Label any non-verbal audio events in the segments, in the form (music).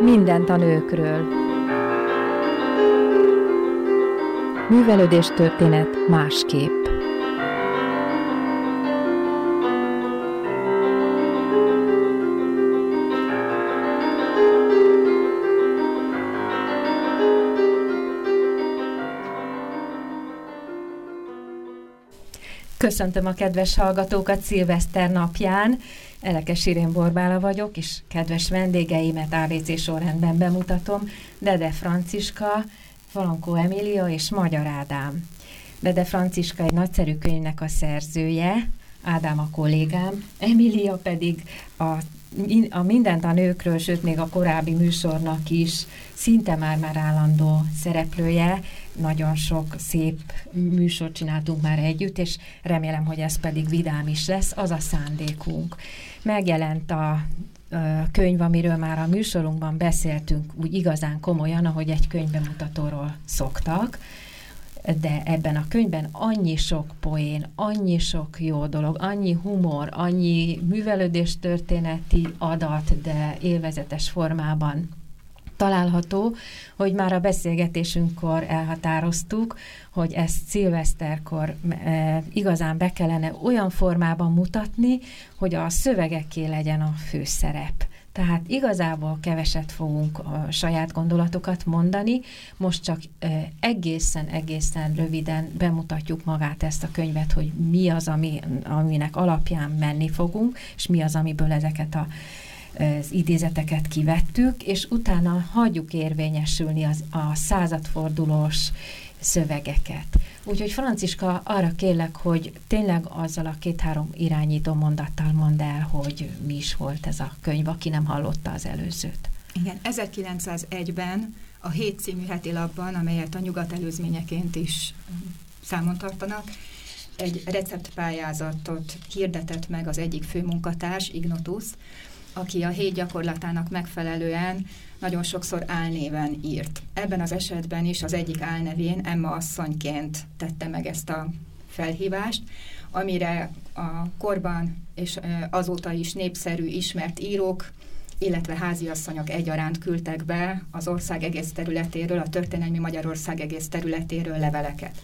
Mindent a nőkről. Művelődés történet másképp. Köszöntöm a kedves hallgatókat szilveszter napján. Elekes Irén Borbála vagyok, és kedves vendégeimet ABC sorrendben bemutatom. Dede Franciska, Falankó Emília és Magyar Ádám. Dede Franciska egy nagyszerű könyvnek a szerzője, Ádám a kollégám, Emília pedig a a mindent a nőkről, sőt még a korábbi műsornak is szinte már-már állandó szereplője. Nagyon sok szép műsort csináltunk már együtt, és remélem, hogy ez pedig vidám is lesz. Az a szándékunk. Megjelent a könyv, amiről már a műsorunkban beszéltünk úgy igazán komolyan, ahogy egy könyvbemutatóról szoktak, de ebben a könyvben annyi sok poén, annyi sok jó dolog, annyi humor, annyi művelődés történeti adat, de élvezetes formában található, hogy már a beszélgetésünkkor elhatároztuk, hogy ezt szilveszterkor e, igazán be kellene olyan formában mutatni, hogy a szövegeké legyen a főszerep. Tehát igazából keveset fogunk a saját gondolatokat mondani, most csak egészen-egészen röviden bemutatjuk magát ezt a könyvet, hogy mi az, ami, aminek alapján menni fogunk, és mi az, amiből ezeket a az idézeteket kivettük, és utána hagyjuk érvényesülni az, a századfordulós szövegeket. Úgyhogy Franciska, arra kérlek, hogy tényleg azzal a két-három irányító mondattal mondd el, hogy mi is volt ez a könyv, aki nem hallotta az előzőt. Igen, 1901-ben a Hét című heti labban, amelyet a nyugat előzményeként is számon tartanak, egy receptpályázatot hirdetett meg az egyik főmunkatárs, Ignotus, aki a hét gyakorlatának megfelelően nagyon sokszor álnéven írt. Ebben az esetben is az egyik álnevén Emma asszonyként tette meg ezt a felhívást, amire a korban és azóta is népszerű, ismert írók, illetve háziasszonyok egyaránt küldtek be az ország egész területéről, a történelmi Magyarország egész területéről leveleket.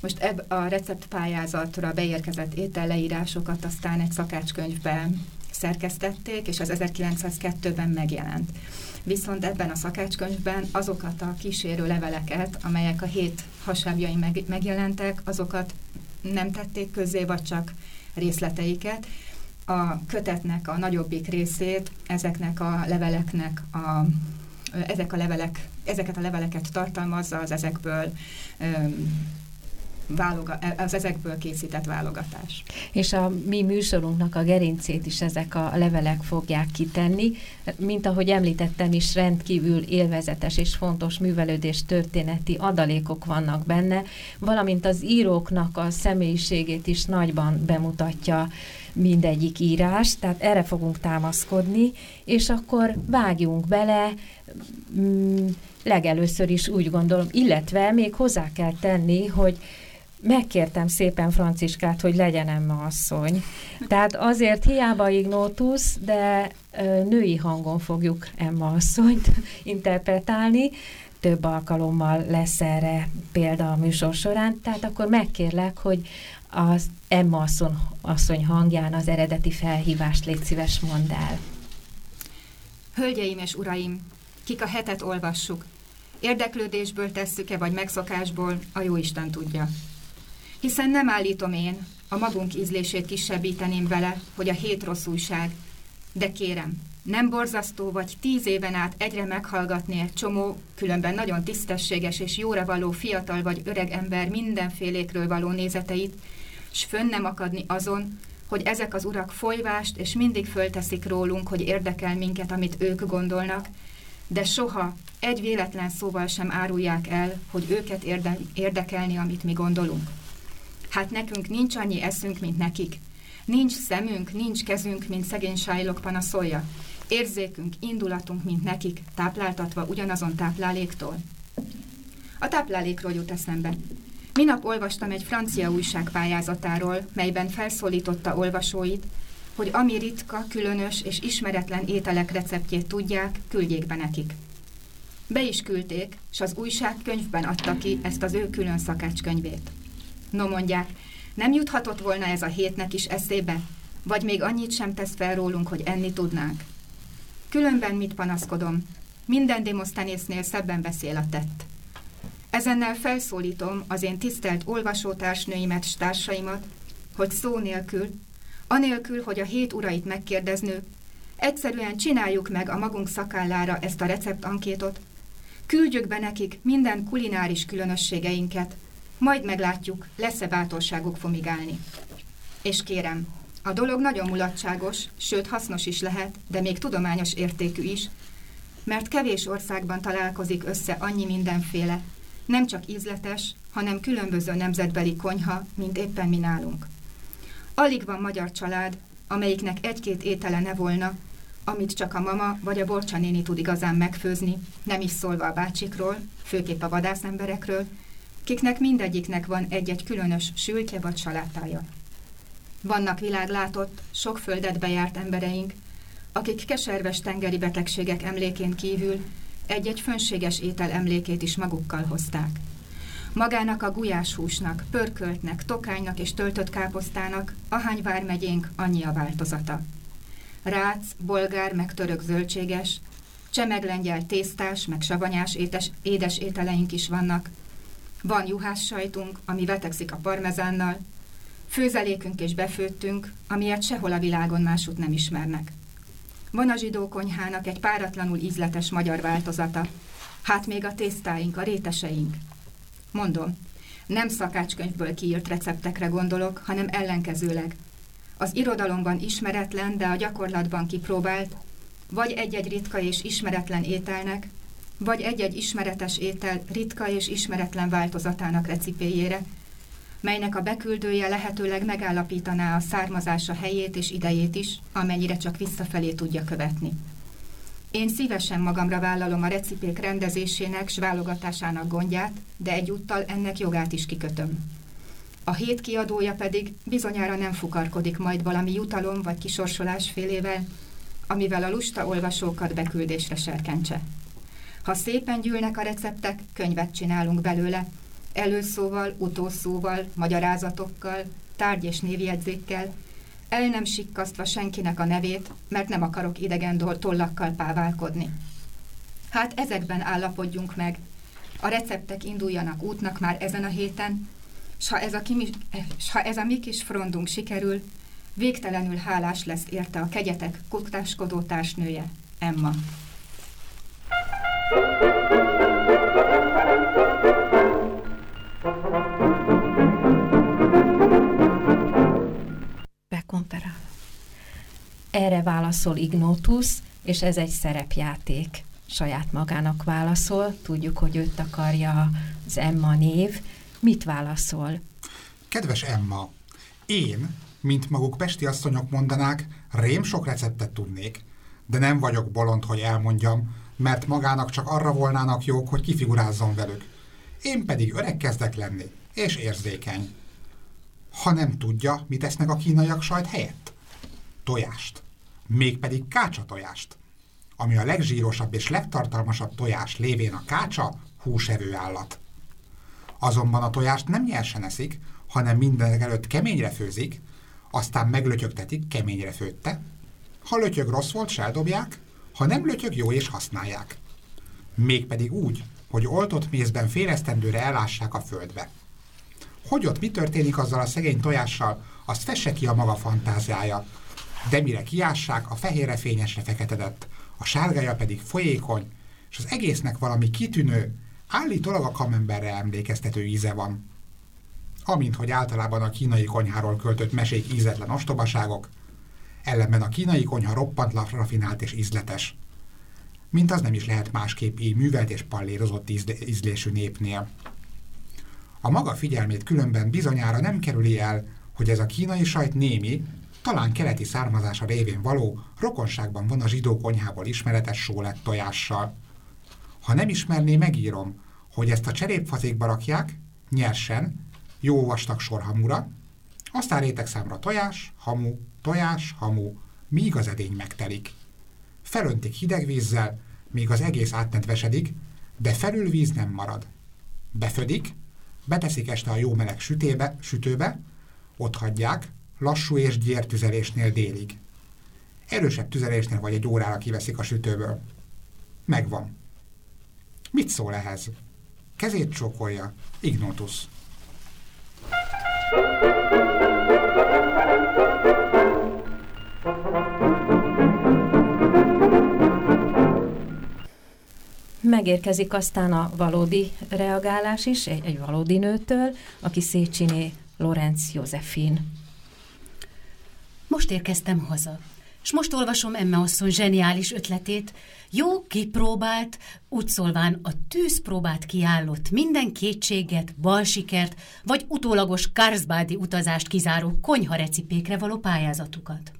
Most ebb a receptpályázatra beérkezett ételleírásokat aztán egy szakácskönyvbe szerkesztették, és az 1902-ben megjelent. Viszont ebben a szakácskönyvben azokat a kísérő leveleket, amelyek a hét hasábjain meg, megjelentek, azokat nem tették közzé, vagy csak részleteiket. A kötetnek a nagyobbik részét ezeknek a leveleknek a ezek a levelek, ezeket a leveleket tartalmazza az ezekből váloga, az ezekből készített válogatás. És a mi műsorunknak a gerincét is ezek a levelek fogják kitenni. Mint ahogy említettem is, rendkívül élvezetes és fontos művelődés történeti adalékok vannak benne, valamint az íróknak a személyiségét is nagyban bemutatja mindegyik írás, tehát erre fogunk támaszkodni, és akkor vágjunk bele, mm, legelőször is úgy gondolom, illetve még hozzá kell tenni, hogy megkértem szépen Franciskát, hogy legyen Emma asszony. Tehát azért hiába ignotus, de női hangon fogjuk Emma asszonyt (laughs) interpretálni, több alkalommal lesz erre példa a műsor során, tehát akkor megkérlek, hogy az Emma asszony, asszony hangján az eredeti felhívást légy szíves mondd el. Hölgyeim és uraim, kik a hetet olvassuk, érdeklődésből tesszük-e, vagy megszokásból, a Jóisten tudja hiszen nem állítom én, a magunk ízlését kisebbíteném vele, hogy a hét rossz újság. De kérem, nem borzasztó vagy tíz éven át egyre meghallgatni egy csomó, különben nagyon tisztességes és jóra való fiatal vagy öreg ember mindenfélékről való nézeteit, s fönn nem akadni azon, hogy ezek az urak folyvást és mindig fölteszik rólunk, hogy érdekel minket, amit ők gondolnak, de soha egy véletlen szóval sem árulják el, hogy őket érde- érdekelni, amit mi gondolunk. Hát nekünk nincs annyi eszünk, mint nekik. Nincs szemünk, nincs kezünk, mint szegény sájlok panaszolja. Érzékünk, indulatunk, mint nekik, tápláltatva ugyanazon tápláléktól. A táplálékról jut eszembe. Minap olvastam egy francia újság pályázatáról, melyben felszólította olvasóit, hogy ami ritka, különös és ismeretlen ételek receptjét tudják, küldjék be nekik. Be is küldték, s az újság könyvben adta ki ezt az ő külön szakácskönyvét. No mondják, nem juthatott volna ez a hétnek is eszébe? Vagy még annyit sem tesz fel rólunk, hogy enni tudnánk? Különben mit panaszkodom? Minden Démosztenésznél szebben beszél a tett. Ezennel felszólítom az én tisztelt olvasótársnőimet s társaimat, hogy szó nélkül, anélkül, hogy a hét urait megkérdeznő, egyszerűen csináljuk meg a magunk szakállára ezt a receptankétot, küldjük be nekik minden kulináris különösségeinket, majd meglátjuk, lesz-e bátorságuk fomigálni. És kérem, a dolog nagyon mulatságos, sőt hasznos is lehet, de még tudományos értékű is, mert kevés országban találkozik össze annyi mindenféle, nem csak ízletes, hanem különböző nemzetbeli konyha, mint éppen mi nálunk. Alig van magyar család, amelyiknek egy-két étele ne volna, amit csak a mama vagy a borcsa néni tud igazán megfőzni, nem is szólva a bácsikról, főképp a vadászemberekről, kiknek mindegyiknek van egy-egy különös sültje vagy salátája. Vannak világlátott, sok földet bejárt embereink, akik keserves tengeri betegségek emlékén kívül egy-egy fönséges étel emlékét is magukkal hozták. Magának a gulyáshúsnak, pörköltnek, tokánynak és töltött káposztának, ahány vármegyénk annyi a változata. Rác, bolgár, meg török zöldséges, csemeglengyel tésztás, meg savanyás édes ételeink is vannak. Van juhás sajtunk, ami vetekszik a parmezánnal, főzelékünk és befőttünk, amilyet sehol a világon másút nem ismernek. Van a zsidó konyhának egy páratlanul ízletes magyar változata. Hát még a tésztáink, a réteseink. Mondom, nem szakácskönyvből kiírt receptekre gondolok, hanem ellenkezőleg. Az irodalomban ismeretlen, de a gyakorlatban kipróbált, vagy egy-egy ritka és ismeretlen ételnek, vagy egy-egy ismeretes étel ritka és ismeretlen változatának recipéjére, melynek a beküldője lehetőleg megállapítaná a származása helyét és idejét is, amennyire csak visszafelé tudja követni. Én szívesen magamra vállalom a recipék rendezésének s válogatásának gondját, de egyúttal ennek jogát is kikötöm. A hét kiadója pedig bizonyára nem fukarkodik majd valami jutalom vagy kisorsolás félével, amivel a lusta olvasókat beküldésre serkentse. Ha szépen gyűlnek a receptek, könyvet csinálunk belőle, előszóval, utószóval, magyarázatokkal, tárgy- és névjegyzékkel, el nem sikkasztva senkinek a nevét, mert nem akarok idegen tollakkal páválkodni. Hát ezekben állapodjunk meg. A receptek induljanak útnak már ezen a héten, s ha ez a, kimi, s ha ez a mi kis frondunk sikerül, végtelenül hálás lesz érte a kegyetek kuktáskodó társnője, Emma. Bekomperál. Erre válaszol Ignotus, és ez egy szerepjáték. Saját magának válaszol, tudjuk, hogy őt akarja az Emma név. Mit válaszol? Kedves Emma, én, mint maguk pesti asszonyok mondanák, rém sok receptet tudnék, de nem vagyok bolond, hogy elmondjam, mert magának csak arra volnának jók, hogy kifigurázzon velük. Én pedig öreg kezdek lenni, és érzékeny. Ha nem tudja, mit esznek a kínaiak sajt helyett? Tojást. Mégpedig kácsa tojást. Ami a legzsírosabb és legtartalmasabb tojás lévén a kácsa, húsevő állat. Azonban a tojást nem nyersen eszik, hanem mindenek előtt keményre főzik, aztán meglötyögtetik keményre főtte. Ha lötyög rossz volt, eldobják, ha nem lötyög, jó és használják. Mégpedig úgy, hogy oltott mézben félesztendőre elássák a földbe. Hogy ott mi történik azzal a szegény tojással, azt fesse ki a maga fantáziája. De mire kiássák, a fehérre fényesre feketedett, a sárgája pedig folyékony, és az egésznek valami kitűnő, állítólag a kamemberre emlékeztető íze van. Amint, hogy általában a kínai konyháról költött mesék ízetlen ostobaságok, ellenben a kínai konyha roppant rafinált és ízletes. mint az nem is lehet másképp így művelt és pallérozott ízlésű népnél. A maga figyelmét különben bizonyára nem kerüli el, hogy ez a kínai sajt némi, talán keleti származása révén való, rokonságban van a zsidó konyhából ismeretes sólett tojással. Ha nem ismerné, megírom, hogy ezt a cserépfazékba rakják, nyersen, jó vastag sorhamura, aztán rétegszámra tojás, hamu, tojás, hamu, míg az edény megtelik. Felöntik hideg vízzel, míg az egész átnedvesedik, de felül víz nem marad. Befödik, beteszik este a jó meleg sütébe, sütőbe, ott hagyják, lassú és gyértüzelésnél délig. Erősebb tüzelésnél vagy egy órára kiveszik a sütőből. Megvan. Mit szól ehhez? Kezét csókolja. Ignotus. Megérkezik aztán a valódi reagálás is, egy, egy valódi nőtől, aki Szécsiné Lorenz Józefin. Most érkeztem haza, és most olvasom Emme asszony zseniális ötletét, jó kipróbált, úgy szólván a tűzpróbát kiállott minden kétséget, balsikert, vagy utólagos Karsbádi utazást kizáró konyharecipékre való pályázatukat.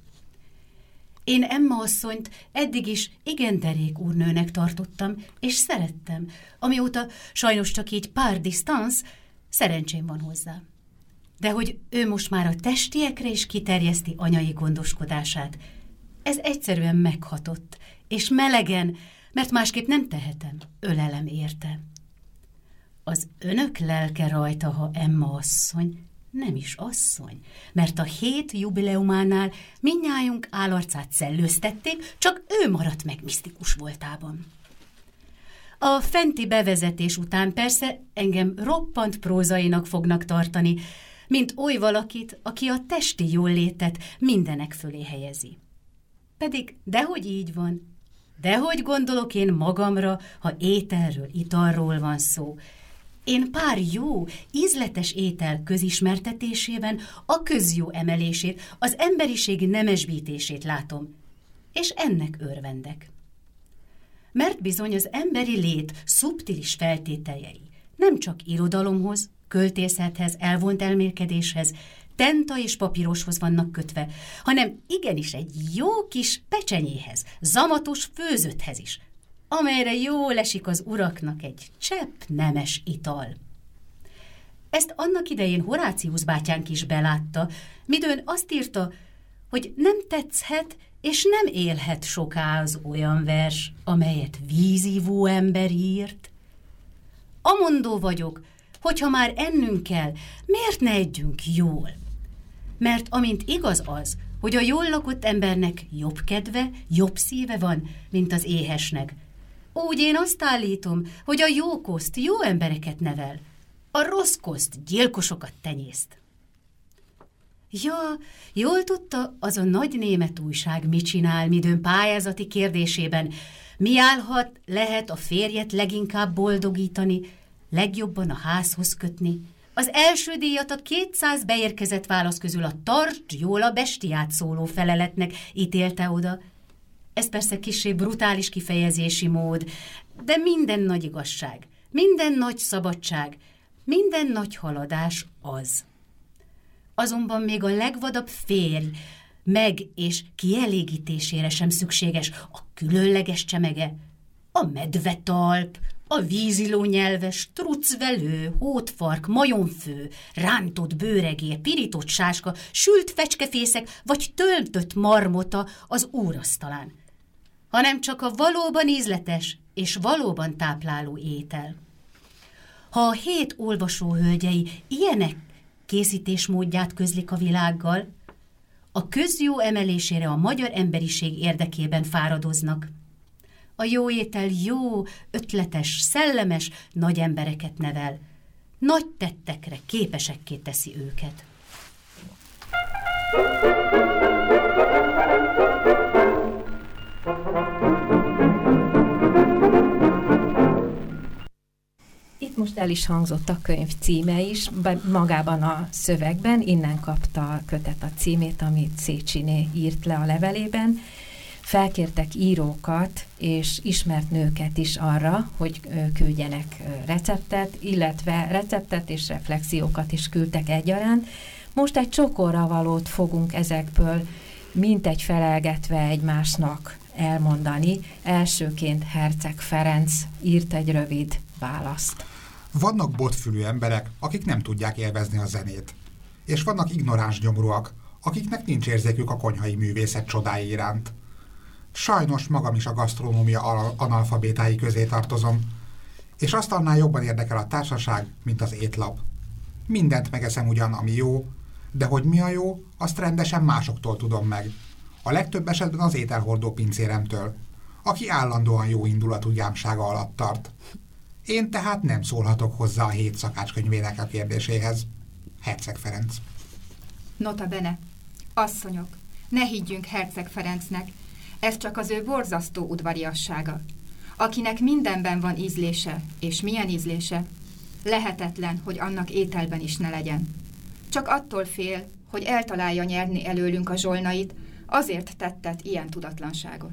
Én Emma asszonyt eddig is igen derék úrnőnek tartottam, és szerettem, amióta sajnos csak így pár distansz, szerencsém van hozzá. De hogy ő most már a testiekre is kiterjeszti anyai gondoskodását, ez egyszerűen meghatott, és melegen, mert másképp nem tehetem, ölelem érte. Az önök lelke rajta, ha Emma asszony, nem is asszony, mert a hét jubileumánál minnyájunk állarcát szellőztették, csak ő maradt meg misztikus voltában. A fenti bevezetés után persze engem roppant prózainak fognak tartani, mint oly valakit, aki a testi jólétet mindenek fölé helyezi. Pedig dehogy így van. Dehogy gondolok én magamra, ha ételről, italról van szó. Én pár jó, ízletes étel közismertetésében a közjó emelését, az emberiség nemesbítését látom, és ennek örvendek. Mert bizony az emberi lét szubtilis feltételjei nem csak irodalomhoz, költészethez, elvont elmélkedéshez, tenta és papíroshoz vannak kötve, hanem igenis egy jó kis pecsenyéhez, zamatos főzötthez is, amelyre jól esik az uraknak egy csepp nemes ital. Ezt annak idején Horácius bátyánk is belátta, midőn azt írta, hogy nem tetszhet és nem élhet soká az olyan vers, amelyet vízívó ember írt. Amondó vagyok, hogyha már ennünk kell, miért ne együnk jól? Mert amint igaz az, hogy a jól lakott embernek jobb kedve, jobb szíve van, mint az éhesnek, úgy én azt állítom, hogy a jó koszt jó embereket nevel, a rossz koszt gyilkosokat tenyészt. Ja, jól tudta az a nagy német újság, mit csinál midőn pályázati kérdésében, mi állhat, lehet a férjet leginkább boldogítani, legjobban a házhoz kötni. Az első díjat a 200 beérkezett válasz közül a Tartsd jól a bestiát szóló feleletnek ítélte oda. Ez persze kisé brutális kifejezési mód, de minden nagy igazság, minden nagy szabadság, minden nagy haladás az. Azonban még a legvadabb férj meg és kielégítésére sem szükséges a különleges csemege, a medvetalp, a víziló nyelves, trucvelő, hótfark, majomfő, rántott bőregér, pirított sáska, sült fecskefészek vagy töltött marmota az úrasztalán, hanem csak a valóban ízletes és valóban tápláló étel. Ha a hét olvasó hölgyei ilyenek készítésmódját közlik a világgal, a közjó emelésére a magyar emberiség érdekében fáradoznak – a jó étel jó, ötletes, szellemes, nagy embereket nevel. Nagy tettekre képesekké teszi őket. Itt most el is hangzott a könyv címe is, magában a szövegben, innen kapta a kötet a címét, amit Szécsiné írt le a levelében, felkértek írókat és ismert nőket is arra, hogy küldjenek receptet, illetve receptet és reflexiókat is küldtek egyaránt. Most egy csokorra valót fogunk ezekből mintegy felelgetve egymásnak elmondani. Elsőként Herceg Ferenc írt egy rövid választ. Vannak botfülű emberek, akik nem tudják élvezni a zenét. És vannak ignoráns gyomruak, akiknek nincs érzékük a konyhai művészet csodái iránt. Sajnos magam is a gasztronómia analfabétái közé tartozom, és azt annál jobban érdekel a társaság, mint az étlap. Mindent megeszem ugyan, ami jó, de hogy mi a jó, azt rendesen másoktól tudom meg. A legtöbb esetben az ételhordó pincéremtől, aki állandóan jó indulatú gyámsága alatt tart. Én tehát nem szólhatok hozzá a hét szakácskönyvének a kérdéséhez. Herceg Ferenc. Nota bene. Asszonyok, ne higgyünk Herceg Ferencnek, ez csak az ő borzasztó udvariassága. Akinek mindenben van ízlése, és milyen ízlése, lehetetlen, hogy annak ételben is ne legyen. Csak attól fél, hogy eltalálja nyerni előlünk a zsolnait, azért tettet ilyen tudatlanságot.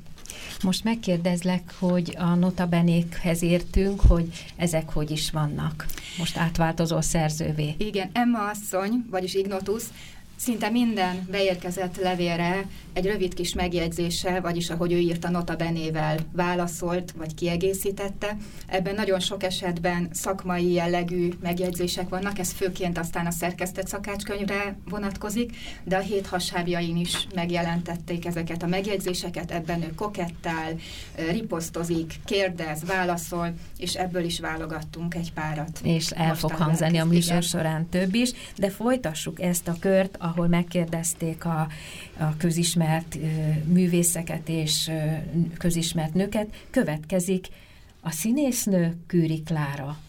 Most megkérdezlek, hogy a notabenékhez értünk, hogy ezek hogy is vannak. Most átváltozó szerzővé. Igen, Emma asszony, vagyis Ignotus, szinte minden beérkezett levélre egy rövid kis megjegyzéssel, vagyis ahogy ő írta nota benével válaszolt, vagy kiegészítette. Ebben nagyon sok esetben szakmai jellegű megjegyzések vannak, ez főként aztán a szerkesztett szakácskönyvre vonatkozik, de a hét hasábjain is megjelentették ezeket a megjegyzéseket, ebben ő kokettál, riposztozik, kérdez, válaszol, és ebből is válogattunk egy párat. És el fog hangzani a műsor során több is, de folytassuk ezt a kört, ahol megkérdezték a, a közismert művészeket és közismert nőket, következik a színésznő Kűri Klára.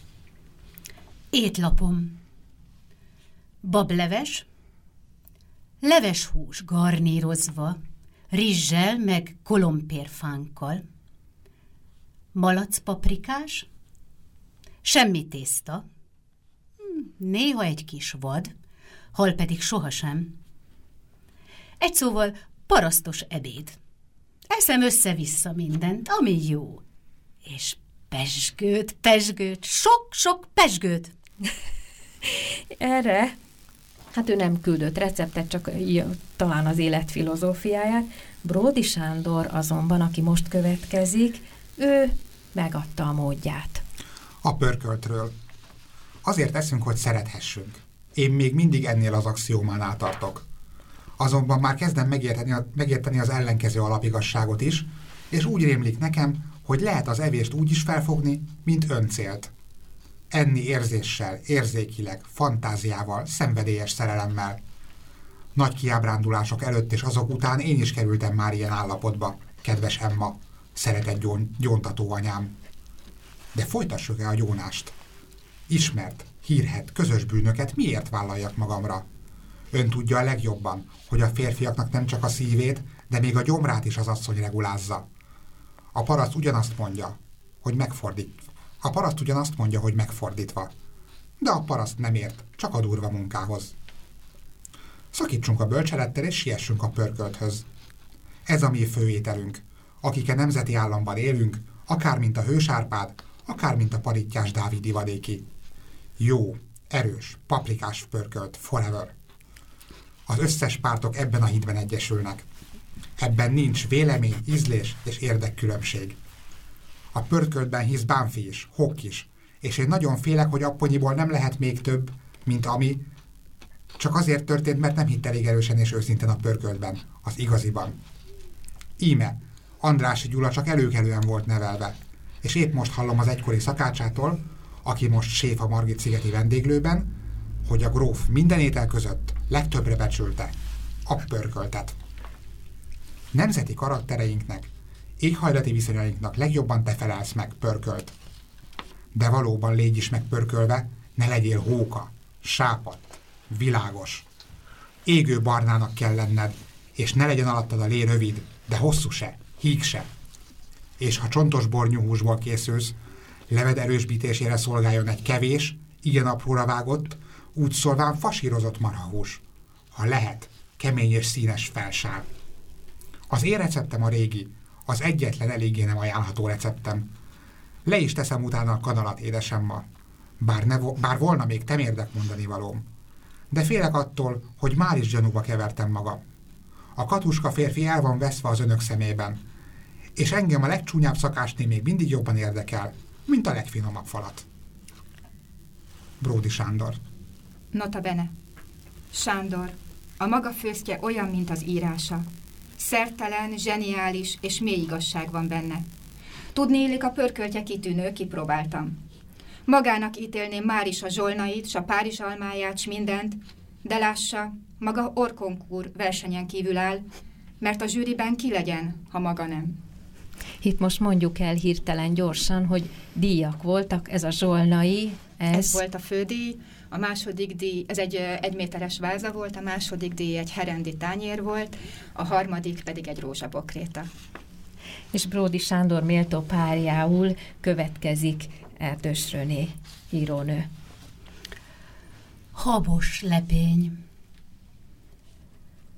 Étlapom. Bableves, leveshús garnírozva, rizssel meg kolompérfánkkal, malacpaprikás, semmi tészta, hm, néha egy kis vad, hal pedig sohasem. Egy szóval parasztos ebéd. Eszem össze-vissza mindent, ami jó. És pesgőt, pesgőt, sok-sok pesgőt. (laughs) Erre, hát ő nem küldött receptet, csak talán az élet filozófiáját. Bródi Sándor azonban, aki most következik, ő megadta a módját. A pörköltről. Azért eszünk, hogy szerethessünk. Én még mindig ennél az axiómánál tartok azonban már kezdem megérteni, megérteni az ellenkező alapigasságot is, és úgy rémlik nekem, hogy lehet az evést úgy is felfogni, mint öncélt. Enni érzéssel, érzékileg, fantáziával, szenvedélyes szerelemmel. Nagy kiábrándulások előtt és azok után én is kerültem már ilyen állapotba, kedves Emma, szeretett gyón, gyóntató anyám. De folytassuk-e a gyónást? Ismert, hírhet, közös bűnöket miért vállaljak magamra? Ön tudja a legjobban, hogy a férfiaknak nem csak a szívét, de még a gyomrát is az asszony regulázza. A paraszt ugyanazt mondja, hogy megfordít. A paraszt ugyanazt mondja, hogy megfordítva. De a paraszt nem ért, csak a durva munkához. Szakítsunk a bölcselettel és siessünk a pörkölthöz. Ez a mi főételünk. Akik a nemzeti államban élünk, akár mint a hősárpád, akár mint a parittyás Dávid ivadéki. Jó, erős, paprikás pörkölt, forever. Az összes pártok ebben a hitben egyesülnek. Ebben nincs vélemény, ízlés és érdekkülönbség. A pörköltben hisz Bánfi is, Hokk is, és én nagyon félek, hogy apponyiból nem lehet még több, mint ami csak azért történt, mert nem hitt elég erősen és őszintén a pörköltben, az igaziban. Íme, Andrási Gyula csak előkelően volt nevelve, és épp most hallom az egykori szakácsától, aki most séf a Margit szigeti vendéglőben, hogy a gróf minden étel között legtöbbre becsülte a pörköltet. Nemzeti karaktereinknek, éghajlati viszonyainknak legjobban te felelsz meg, pörkölt. De valóban légy is meg pörkölve, ne legyél hóka, sápat, világos. Égő barnának kell lenned, és ne legyen alattad a lé rövid, de hosszú se, híg se. És ha csontos bornyúhúsból készülsz, leved erősbítésére szolgáljon egy kevés, igen apróra vágott, úgy szólván fasírozott marhahús. Ha lehet, kemény és színes felsáv. Az én receptem a régi, Az egyetlen eléggé nem ajánlható receptem. Le is teszem utána a kanalat, édesemma. Bár, ne, bár volna még temérdek mondani valóm. De félek attól, hogy már is gyanúba kevertem magam. A katuska férfi el van veszve az önök szemében, és engem a legcsúnyább szakásné még mindig jobban érdekel, mint a legfinomabb falat. Bródi Sándor Nota bene. Sándor, a maga főztje olyan, mint az írása. Szertelen, zseniális és mély igazság van benne. Tudni illik a pörköltje kitűnő, kipróbáltam. Magának ítélném már is a zsolnait, s a Párizs almáját, s mindent, de lássa, maga orkonkúr versenyen kívül áll, mert a zsűriben ki legyen, ha maga nem. Itt most mondjuk el hirtelen gyorsan, hogy díjak voltak, ez a zsolnai, ez... ez volt a fődíj, a második díj, ez egy egyméteres váza volt, a második díj egy herendi tányér volt, a harmadik pedig egy rózsabokréta. És Bródi Sándor méltó párjául következik Erdős Röné, írónő. Habos lepény.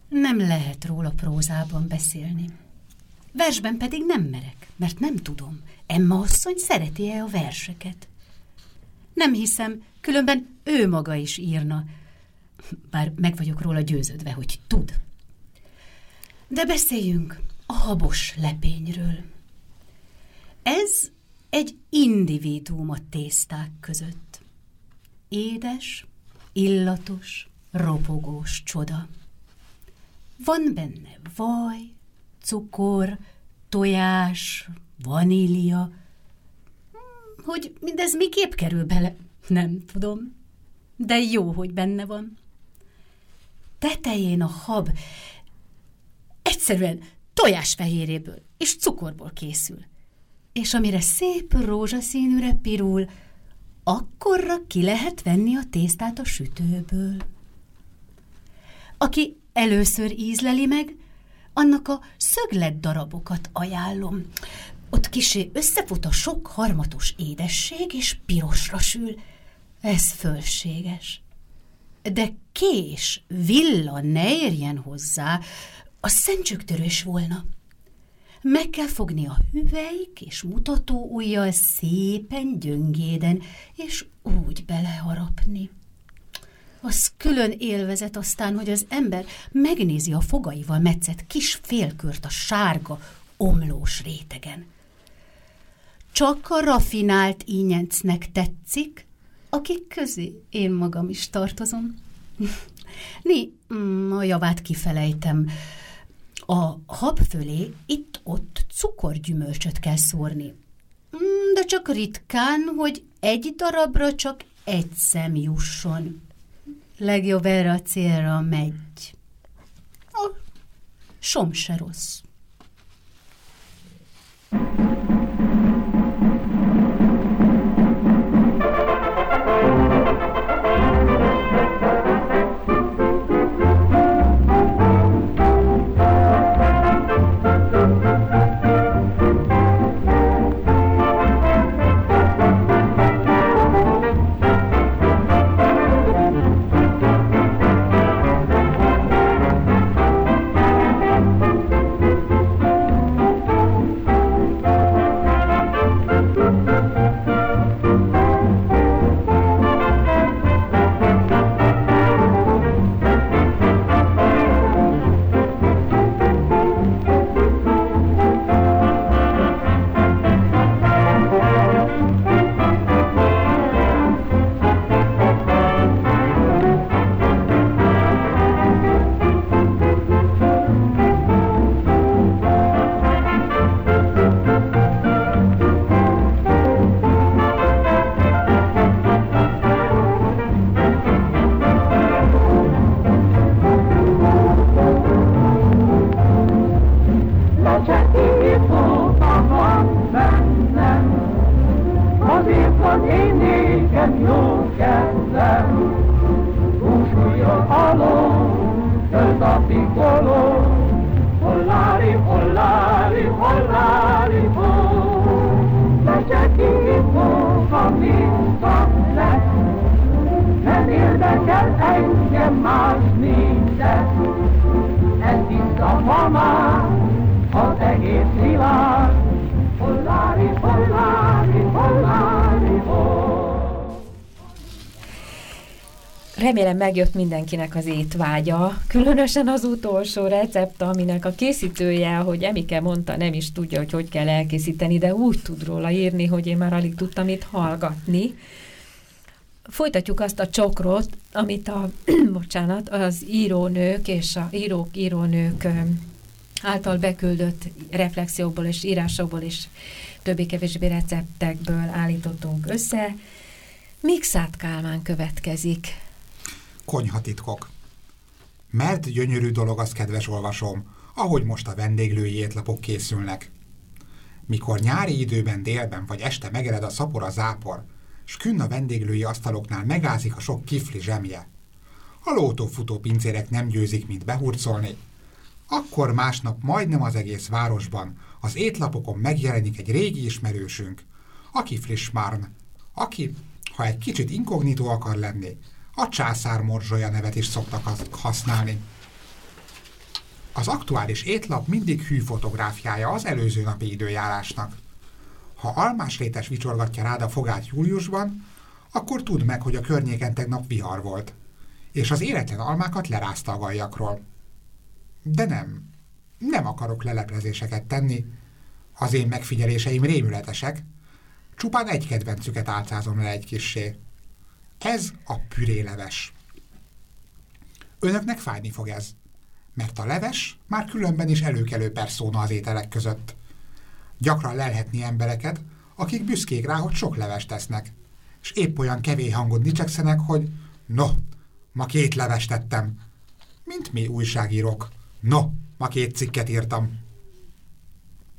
Nem lehet róla prózában beszélni. Versben pedig nem merek, mert nem tudom. Emma asszony szereti-e a verseket? Nem hiszem, különben ő maga is írna. Bár meg vagyok róla győződve, hogy tud. De beszéljünk a habos lepényről. Ez egy individuum a tészták között. Édes, illatos, ropogós csoda. Van benne vaj, cukor, tojás, vanília. Hogy mindez miképp kerül bele, nem tudom. De jó, hogy benne van. Tetején a hab egyszerűen tojásfehéréből és cukorból készül. És amire szép rózsaszínűre pirul, akkorra ki lehet venni a tésztát a sütőből. Aki először ízleli meg, annak a szöglet darabokat ajánlom. Ott kisé összefut a sok harmatos édesség, és pirosra sül. Ez fölséges. De kés, villa ne érjen hozzá, a szentcsöktörős volna. Meg kell fogni a hüvelyk és mutató ujjal szépen gyöngéden, és úgy beleharapni. Az külön élvezet aztán, hogy az ember megnézi a fogaival metszett kis félkört a sárga, omlós rétegen. Csak a rafinált ínyencnek tetszik, akik közé én magam is tartozom. (laughs) Né, mm, a javát kifelejtem. A hab fölé itt-ott cukorgyümölcsöt kell szórni. Mm, de csak ritkán, hogy egy darabra csak egy szem jusson. Legjobb erre a célra megy. Som se rossz. Remélem megjött mindenkinek az étvágya, különösen az utolsó recept, aminek a készítője, ahogy Emike mondta, nem is tudja, hogy hogy kell elkészíteni, de úgy tud róla írni, hogy én már alig tudtam itt hallgatni. Folytatjuk azt a csokrot, amit a, (clears throat) bocsánat, az írónők és a írók, írónők által beküldött reflexiókból és írásokból és többé-kevésbé receptekből állítottunk össze. Mixát Kálmán következik. Konyhatitkok. Mert gyönyörű dolog az, kedves olvasom, ahogy most a vendéglői étlapok készülnek. Mikor nyári időben délben vagy este megered a szapor a zápor, s künn a vendéglői asztaloknál megázik a sok kifli zsemje. A lótófutó pincérek nem győzik, mint behurcolni. Akkor másnap majdnem az egész városban az étlapokon megjelenik egy régi ismerősünk, aki Frischmarn, aki, ha egy kicsit inkognitó akar lenni, a császár morzsolya nevet is szoktak használni. Az aktuális étlap mindig hű fotográfiája az előző napi időjárásnak. Ha almás rétes vicsorgatja rád a fogát júliusban, akkor tudd meg, hogy a környéken tegnap vihar volt, és az éretlen almákat lerázta a galjakról. De nem, nem akarok leleplezéseket tenni, az én megfigyeléseim rémületesek, csupán egy kedvencüket álcázom le egy kissé. Ez a püréleves. Önöknek fájni fog ez, mert a leves már különben is előkelő perszóna az ételek között. Gyakran lelhetni embereket, akik büszkék rá, hogy sok levest tesznek, és épp olyan kevés hangot dicsekszenek, hogy no, ma két levest tettem, mint mi újságírók. No, ma két cikket írtam.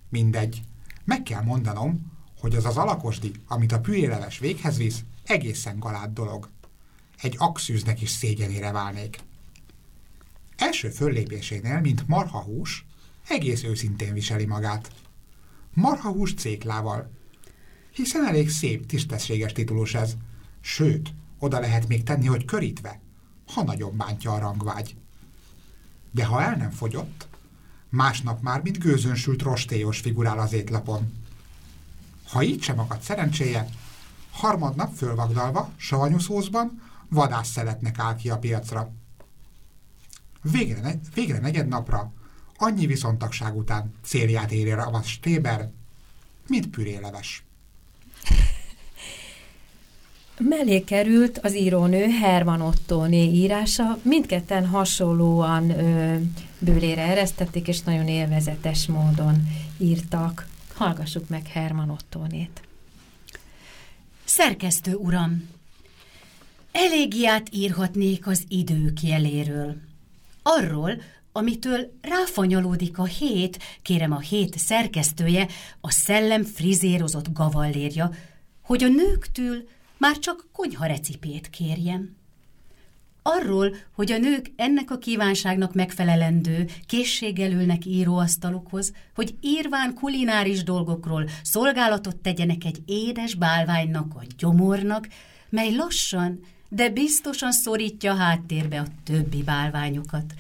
Mindegy. Meg kell mondanom, hogy az az alakosdi, amit a püréleves véghez visz, egészen galád dolog. Egy axűznek is szégyenére válnék. Első föllépésénél, mint marhahús, egész őszintén viseli magát. Marhahús céklával. Hiszen elég szép, tisztességes titulus ez. Sőt, oda lehet még tenni, hogy körítve, ha nagyon bántja a rangvágy. De ha el nem fogyott, másnap már, mint gőzönsült rostélyos figurál az étlapon. Ha így sem akad szerencséje, harmadnap fölvagdalva, savanyú szózban, vadászszeletnek áll ki a piacra. Végre, ne, végre negyed napra, annyi viszontagság után célját éri a stéber, mint püréleves. (laughs) Mellé került az írónő Herman Ottóné írása, mindketten hasonlóan ö, bőlére eresztették, és nagyon élvezetes módon írtak. Hallgassuk meg Herman Ottónét. Szerkesztő uram, elégiát írhatnék az idők jeléről. Arról, amitől ráfanyalódik a hét, kérem a hét szerkesztője, a szellem frizérozott gavallérja, hogy a nőktől már csak konyha recipét kérjem. Arról, hogy a nők ennek a kívánságnak megfelelendő készséggel ülnek íróasztalukhoz, hogy írván kulináris dolgokról szolgálatot tegyenek egy édes bálványnak, vagy gyomornak, mely lassan, de biztosan szorítja háttérbe a többi bálványokat.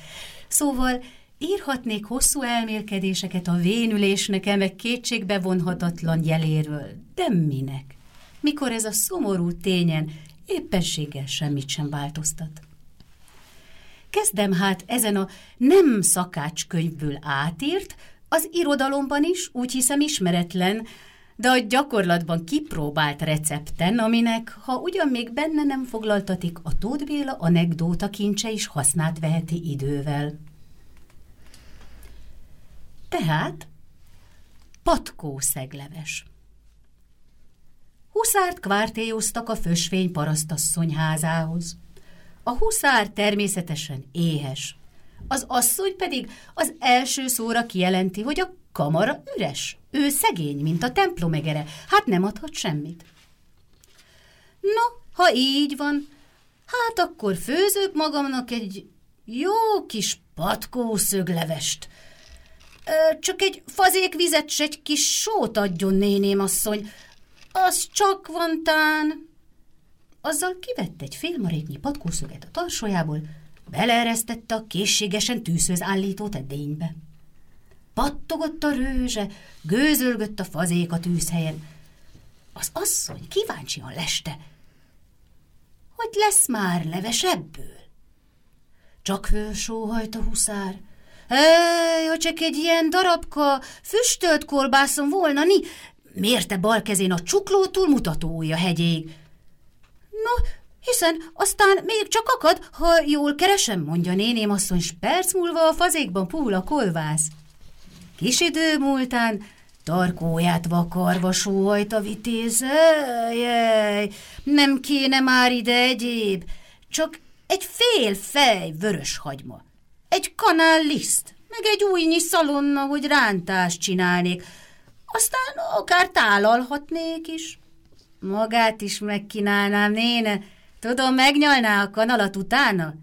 Szóval írhatnék hosszú elmélkedéseket a vénülésnek eme kétségbe vonhatatlan jeléről, de minek? Mikor ez a szomorú tényen éppenséggel semmit sem változtat. Kezdem hát ezen a nem szakácskönyvből átírt, az irodalomban is úgy hiszem ismeretlen, de a gyakorlatban kipróbált recepten, aminek, ha ugyan még benne nem foglaltatik, a Tóth Béla anekdóta kincse is hasznát veheti idővel. Tehát patkó szegleves. Huszárt kvártélyoztak a fösvény parasztasszony házához. A huszár természetesen éhes. Az asszony pedig az első szóra kijelenti, hogy a kamara üres. Ő szegény, mint a templomegere, hát nem adhat semmit. No, ha így van, hát akkor főzök magamnak egy jó kis patkó szöglevest. Csak egy fazékvizet s egy kis sót adjon néném asszony, az csak van tán. Azzal kivett egy félmaréknyi patkószöget a tarsójából, beleeresztette a készségesen tűzhöz állított edénybe. Pattogott a rőzse, gőzölgött a fazék a tűzhelyen. Az asszony kíváncsian leste. hogy lesz már leves ebből. Csak fölsóhajt a huszár. Ej, ha csak egy ilyen darabka füstölt kolbászom volna, ni, mérte bal kezén a csukló túlmutatója hegyéig. No, hiszen aztán még csak akad, ha jól keresem, mondja néném asszony, s perc múlva a fazékban púl a kolvász. Kis idő múltán tarkóját vakarva sóhajt a vitéz. Ejjej, nem kéne már ide egyéb, csak egy fél fej vörös hagyma, egy kanál liszt, meg egy újnyi szalonna, hogy rántást csinálnék, aztán akár tálalhatnék is. Magát is megkínálnám, néne. Tudom, megnyalná a kanalat utána?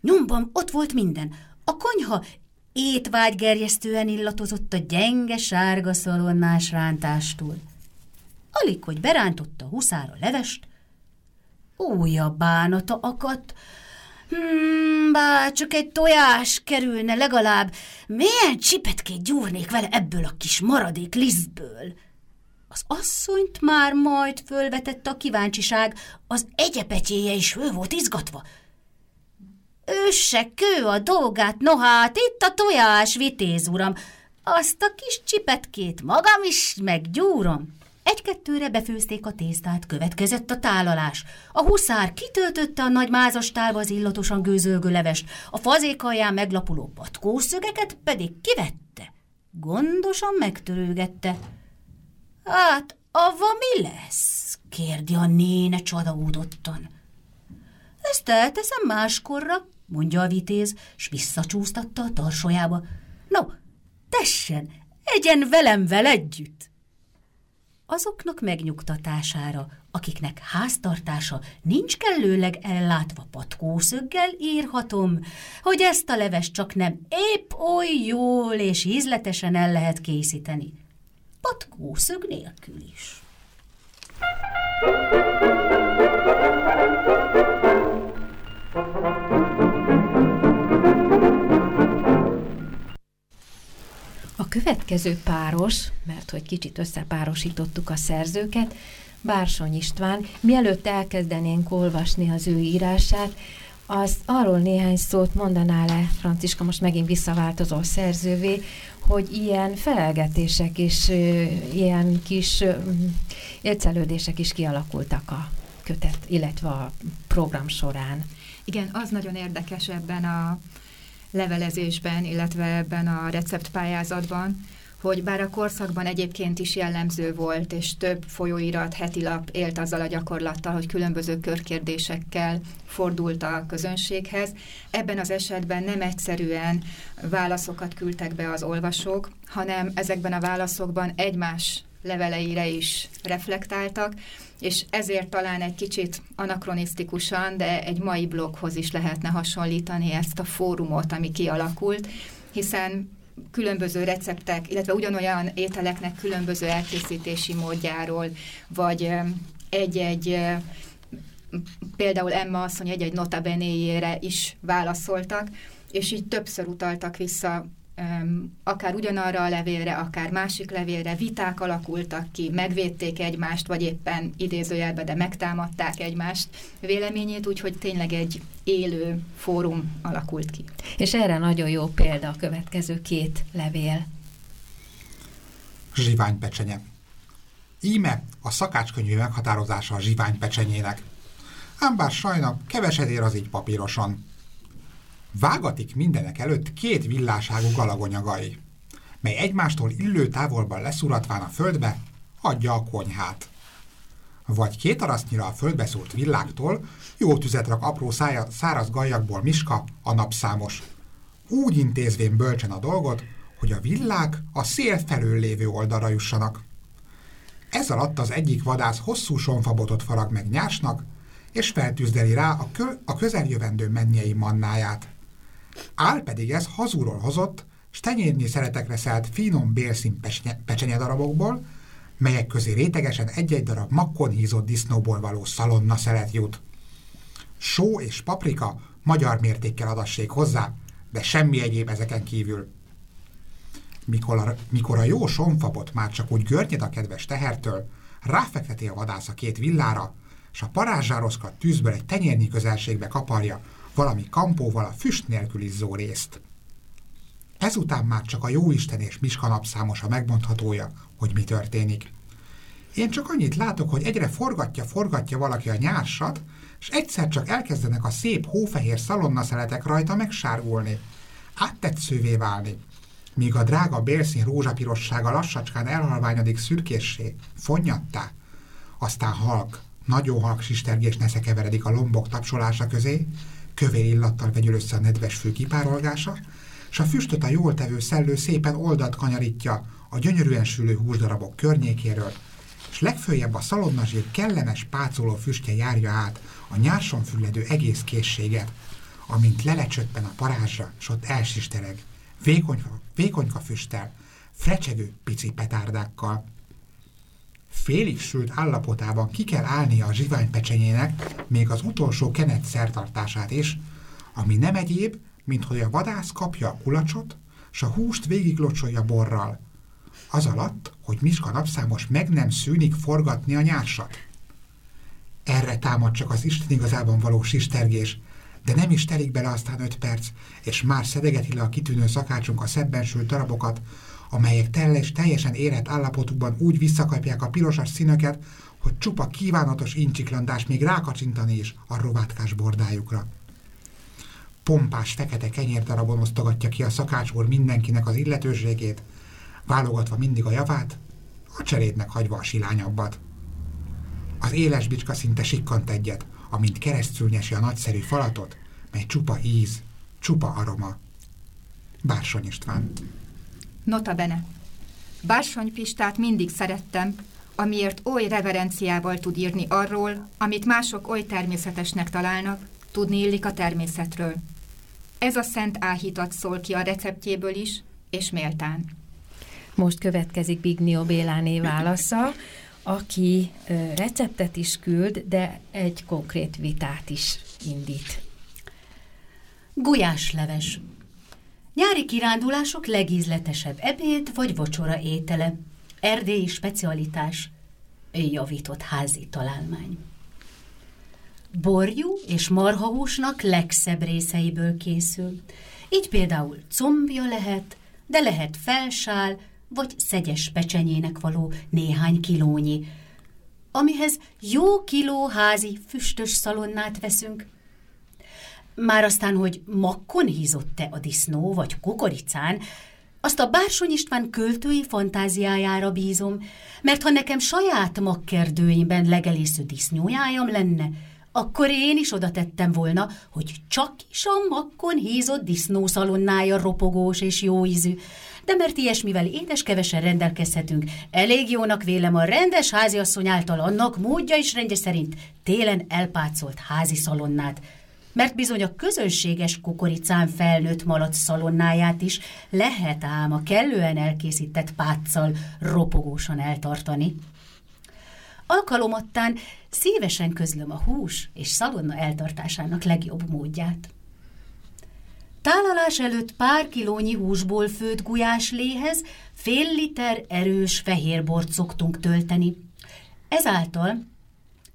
Nyomban ott volt minden. A konyha étvágygerjesztően illatozott a gyenge sárga szalonnás rántástól. Alig, hogy berántotta huszára levest, újabb bánata akadt. Hmm, bár csak egy tojás kerülne legalább, milyen csipetkét gyúrnék vele ebből a kis maradék lisztből. Az asszonyt már majd fölvetette a kíváncsiság, az egyepetyéje is föl volt izgatva. Ősse kő a dolgát, nohát, itt a tojás, vitéz uram, azt a kis csipetkét magam is meggyúrom. Egy-kettőre befőzték a tésztát, következett a tálalás. A huszár kitöltötte a nagy mázas tálba az illatosan gőzölgő levest, a fazék alján meglapuló patkószögeket pedig kivette. Gondosan megtörőgette. Hát, avva mi lesz? kérdi a néne csodaúdottan. Ezt elteszem máskorra, mondja a vitéz, s visszacsúsztatta a tarsójába. No, tessen, egyen velem vel együtt azoknak megnyugtatására, akiknek háztartása nincs kellőleg ellátva patkószöggel, írhatom, hogy ezt a leves csak nem épp oly jól és ízletesen el lehet készíteni. Patkószög nélkül is. következő páros, mert hogy kicsit összepárosítottuk a szerzőket, Bársony István, mielőtt elkezdenénk olvasni az ő írását, az arról néhány szót mondaná le, Franciska, most megint visszaváltozó szerzővé, hogy ilyen felelgetések és ilyen kis ércelődések is kialakultak a kötet, illetve a program során. Igen, az nagyon érdekes ebben a levelezésben, illetve ebben a receptpályázatban, hogy bár a korszakban egyébként is jellemző volt, és több folyóirat, heti lap élt azzal a gyakorlattal, hogy különböző körkérdésekkel fordult a közönséghez. Ebben az esetben nem egyszerűen válaszokat küldtek be az olvasók, hanem ezekben a válaszokban egymás leveleire is reflektáltak, és ezért talán egy kicsit anakronisztikusan, de egy mai bloghoz is lehetne hasonlítani ezt a fórumot, ami kialakult, hiszen különböző receptek, illetve ugyanolyan ételeknek különböző elkészítési módjáról, vagy egy-egy például Emma asszony egy-egy notabenéjére is válaszoltak, és így többször utaltak vissza akár ugyanarra a levélre, akár másik levélre, viták alakultak ki, megvédték egymást, vagy éppen idézőjelbe, de megtámadták egymást véleményét, úgyhogy tényleg egy élő fórum alakult ki. És erre nagyon jó példa a következő két levél. Zsiványpecsenye. Íme a szakácskönyvű meghatározása a zsiványpecsenyének. Ám bár sajna keveset ér az így papírosan. Vágatik mindenek előtt két villáságú galagonyagai, mely egymástól illő távolban leszuratván a földbe, adja a konyhát. Vagy két arasznyira a földbe szúrt villáktól jó tüzet rak apró szája, száraz gajakból Miska, a napszámos. Úgy intézvén bölcsen a dolgot, hogy a villák a szél felől lévő oldalra jussanak. Ez alatt az egyik vadász hosszú sonfabotot farag meg nyásnak, és feltűzdeli rá a, kö a közeljövendő mennyei mannáját. Ál pedig ez hazúról hozott, s szeretekre szállt finom bélszín pecsenye darabokból, melyek közé rétegesen egy-egy darab makkon hízott disznóból való szalonna szelet jut. Só és paprika magyar mértékkel adassék hozzá, de semmi egyéb ezeken kívül. Mikor a, mikor a jó sonfabot már csak úgy görnyed a kedves tehertől, ráfekteti a vadász a két villára, és a parázsároszkat tűzből egy tenyérnyi közelségbe kaparja valami kampóval a füst nélkül izzó részt. Ezután már csak a Jóisten és Miska napszámos a megmondhatója, hogy mi történik. Én csak annyit látok, hogy egyre forgatja-forgatja valaki a nyársat, és egyszer csak elkezdenek a szép hófehér szalonnaszeletek rajta megsárgulni, áttetszővé válni, míg a drága bélszín rózsapirossága lassacskán elhalványodik szürkéssé, fonnyattá, aztán halk, nagyon halk sistergés nesze keveredik a lombok tapsolása közé, kövér illattal vegyül össze a nedves fő kipárolgása, és a füstöt a jól tevő szellő szépen oldalt kanyarítja a gyönyörűen sülő húsdarabok környékéről, és legfőjebb a szalonnazsír kellemes pácoló füstje járja át a nyárson fülledő egész készséget, amint lelecsöppen a parázsra, s ott elsistereg, vékonyka, vékonyka füsttel, frecsegő pici petárdákkal. Félig sült állapotában ki kell állnia a zsiványpecsenyének még az utolsó kenet szertartását is, ami nem egyéb, mint hogy a vadász kapja a kulacsot, s a húst végiglocsolja borral. Az alatt, hogy Miska napszámos meg nem szűnik forgatni a nyársat. Erre támad csak az Isten igazában való sistergés, de nem is telik bele aztán öt perc, és már szedegeti le a kitűnő szakácsunk a szebben sült darabokat, amelyek teljes, teljesen érett állapotukban úgy visszakapják a pirosas színöket, hogy csupa kívánatos incsiklandás még rákacsintani is a rovátkás bordájukra pompás fekete kenyérdarabon osztogatja ki a szakács úr mindenkinek az illetőségét, válogatva mindig a javát, a cserédnek hagyva a silányabbat. Az éles bicska szinte sikkant egyet, amint keresztül nyesi a nagyszerű falatot, mely csupa íz, csupa aroma. Bársony István. Nota bene. Bársony Pistát mindig szerettem, amiért oly reverenciával tud írni arról, amit mások oly természetesnek találnak, tudni illik a természetről. Ez a szent áhítat szól ki a receptjéből is, és méltán. Most következik Bignió Béláné válasza, aki receptet is küld, de egy konkrét vitát is indít. Gulyásleves. Nyári kirándulások legízletesebb ebéd vagy vacsora étele. Erdélyi specialitás. Javított házi találmány. Borjú és marhahúsnak legszebb részeiből készül. Így például combja lehet, de lehet felsál, vagy szegyes pecsenyének való néhány kilónyi, amihez jó kiló házi füstös szalonnát veszünk. Már aztán, hogy makkon hízott-e a disznó, vagy kukoricán, azt a Bársony István költői fantáziájára bízom, mert ha nekem saját makkerdőimben legelésző disznójájam lenne, akkor én is oda tettem volna, hogy csak is a makkon hízott disznószalonnája ropogós és jó ízű, de mert ilyesmivel édeskevesen rendelkezhetünk, elég jónak vélem a rendes háziasszony által annak módja és rendje szerint télen elpácolt házi szalonnát, mert bizony a közönséges kukoricán felnőtt malac szalonnáját is lehet ám a kellően elkészített páccal ropogósan eltartani. Alkalomattán szívesen közlöm a hús és szalonna eltartásának legjobb módját. Tálalás előtt pár kilónyi húsból főtt gulyásléhez fél liter erős fehérbort szoktunk tölteni. Ezáltal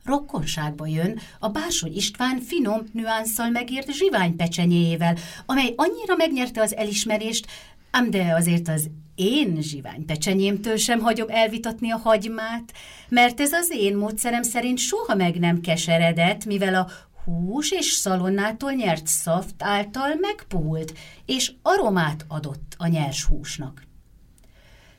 rokkonságba jön a Bársony István finom nüanszal megért zsiványpecsenyéjével, amely annyira megnyerte az elismerést, ám de azért az én zsivány pecsenyémtől sem hagyom elvitatni a hagymát, mert ez az én módszerem szerint soha meg nem keseredett, mivel a hús és szalonnától nyert szaft által megpuhult, és aromát adott a nyers húsnak.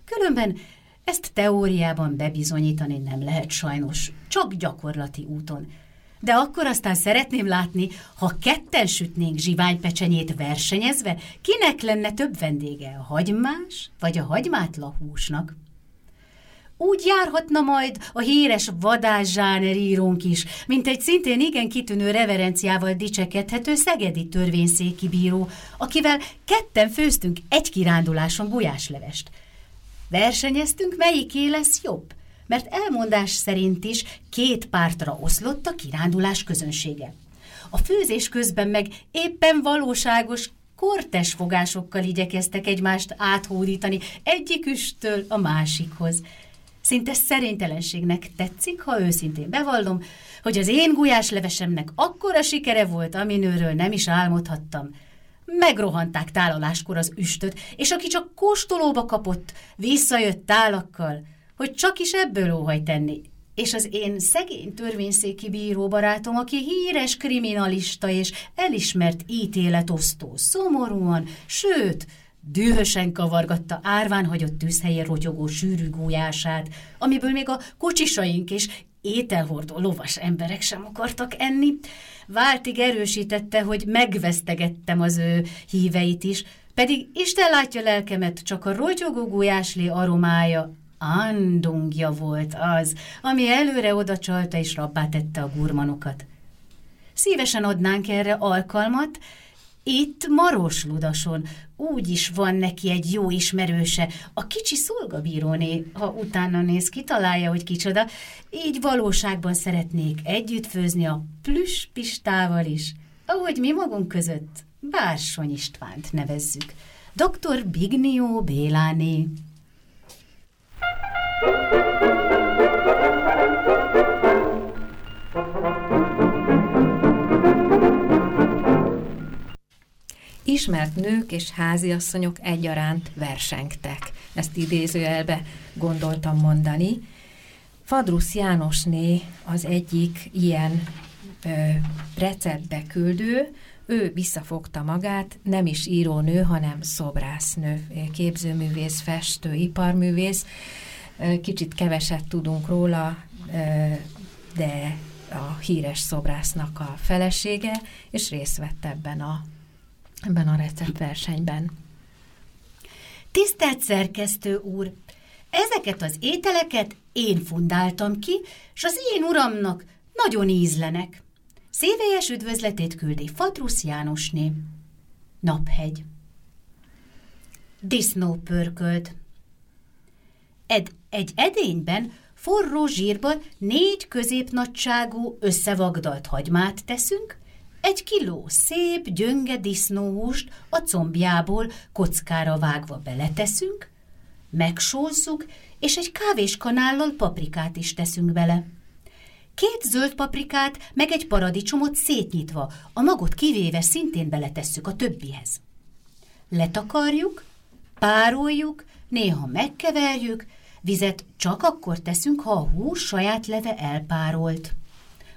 Különben ezt teóriában bebizonyítani nem lehet sajnos, csak gyakorlati úton – de akkor aztán szeretném látni, ha ketten sütnénk zsiványpecsenyét versenyezve, kinek lenne több vendége, a hagymás vagy a hagymátla húsnak? Úgy járhatna majd a híres vadászsáner írónk is, mint egy szintén igen kitűnő reverenciával dicsekedhető szegedi törvényszéki bíró, akivel ketten főztünk egy kiránduláson gulyáslevest. Versenyeztünk, melyiké lesz jobb – mert elmondás szerint is két pártra oszlott a kirándulás közönsége. A főzés közben meg éppen valóságos, kortes fogásokkal igyekeztek egymást áthódítani egyiküstől a másikhoz. Szinte szerénytelenségnek tetszik, ha őszintén bevallom, hogy az én gulyáslevesemnek akkora sikere volt, aminőről nem is álmodhattam. Megrohanták tálaláskor az üstöt, és aki csak kóstolóba kapott, visszajött tálakkal, hogy csak is ebből óhaj tenni. És az én szegény törvényszéki bíró barátom, aki híres kriminalista és elismert ítéletosztó, szomorúan, sőt, dühösen kavargatta árván hagyott tűzhelyen rotyogó sűrű gulyását, amiből még a kocsisaink és ételhordó lovas emberek sem akartak enni. Váltig erősítette, hogy megvesztegettem az ő híveit is, pedig Isten látja lelkemet, csak a rotyogó gulyáslé aromája andungja volt az, ami előre oda csalta és rabbá tette a gurmanokat. Szívesen adnánk erre alkalmat, itt Maros Ludason úgy is van neki egy jó ismerőse, a kicsi szolgabíróné, ha utána néz, kitalálja, hogy kicsoda, így valóságban szeretnék együtt főzni a plüss Pistával is, ahogy mi magunk között Bársony Istvánt nevezzük. Dr. Bignió Béláné. Ismert nők és háziasszonyok egyaránt versengtek. Ezt idézőjelbe gondoltam mondani. Fadrusz Jánosné az egyik ilyen ö, receptbe küldő, ő visszafogta magát, nem is írónő, hanem szobrásznő, képzőművész, festő, iparművész. Kicsit keveset tudunk róla, de a híres szobrásznak a felesége, és részt vett ebben a ebben a receptversenyben. Tisztelt szerkesztő úr! Ezeket az ételeket én fundáltam ki, és az én uramnak nagyon ízlenek. Szévelyes üdvözletét küldi Fatrusz Jánosné. Naphegy. Disznó pörkölt. Ed, egy edényben forró zsírban négy középnagyságú összevagdalt hagymát teszünk, egy kiló szép, gyönge disznóhúst a combjából kockára vágva beleteszünk, megsózzuk, és egy kávés-kanállal paprikát is teszünk bele. Két zöld paprikát, meg egy paradicsomot szétnyitva, a magot kivéve szintén beletesszük a többihez. Letakarjuk, pároljuk, néha megkeverjük, vizet csak akkor teszünk, ha a hús saját leve elpárolt.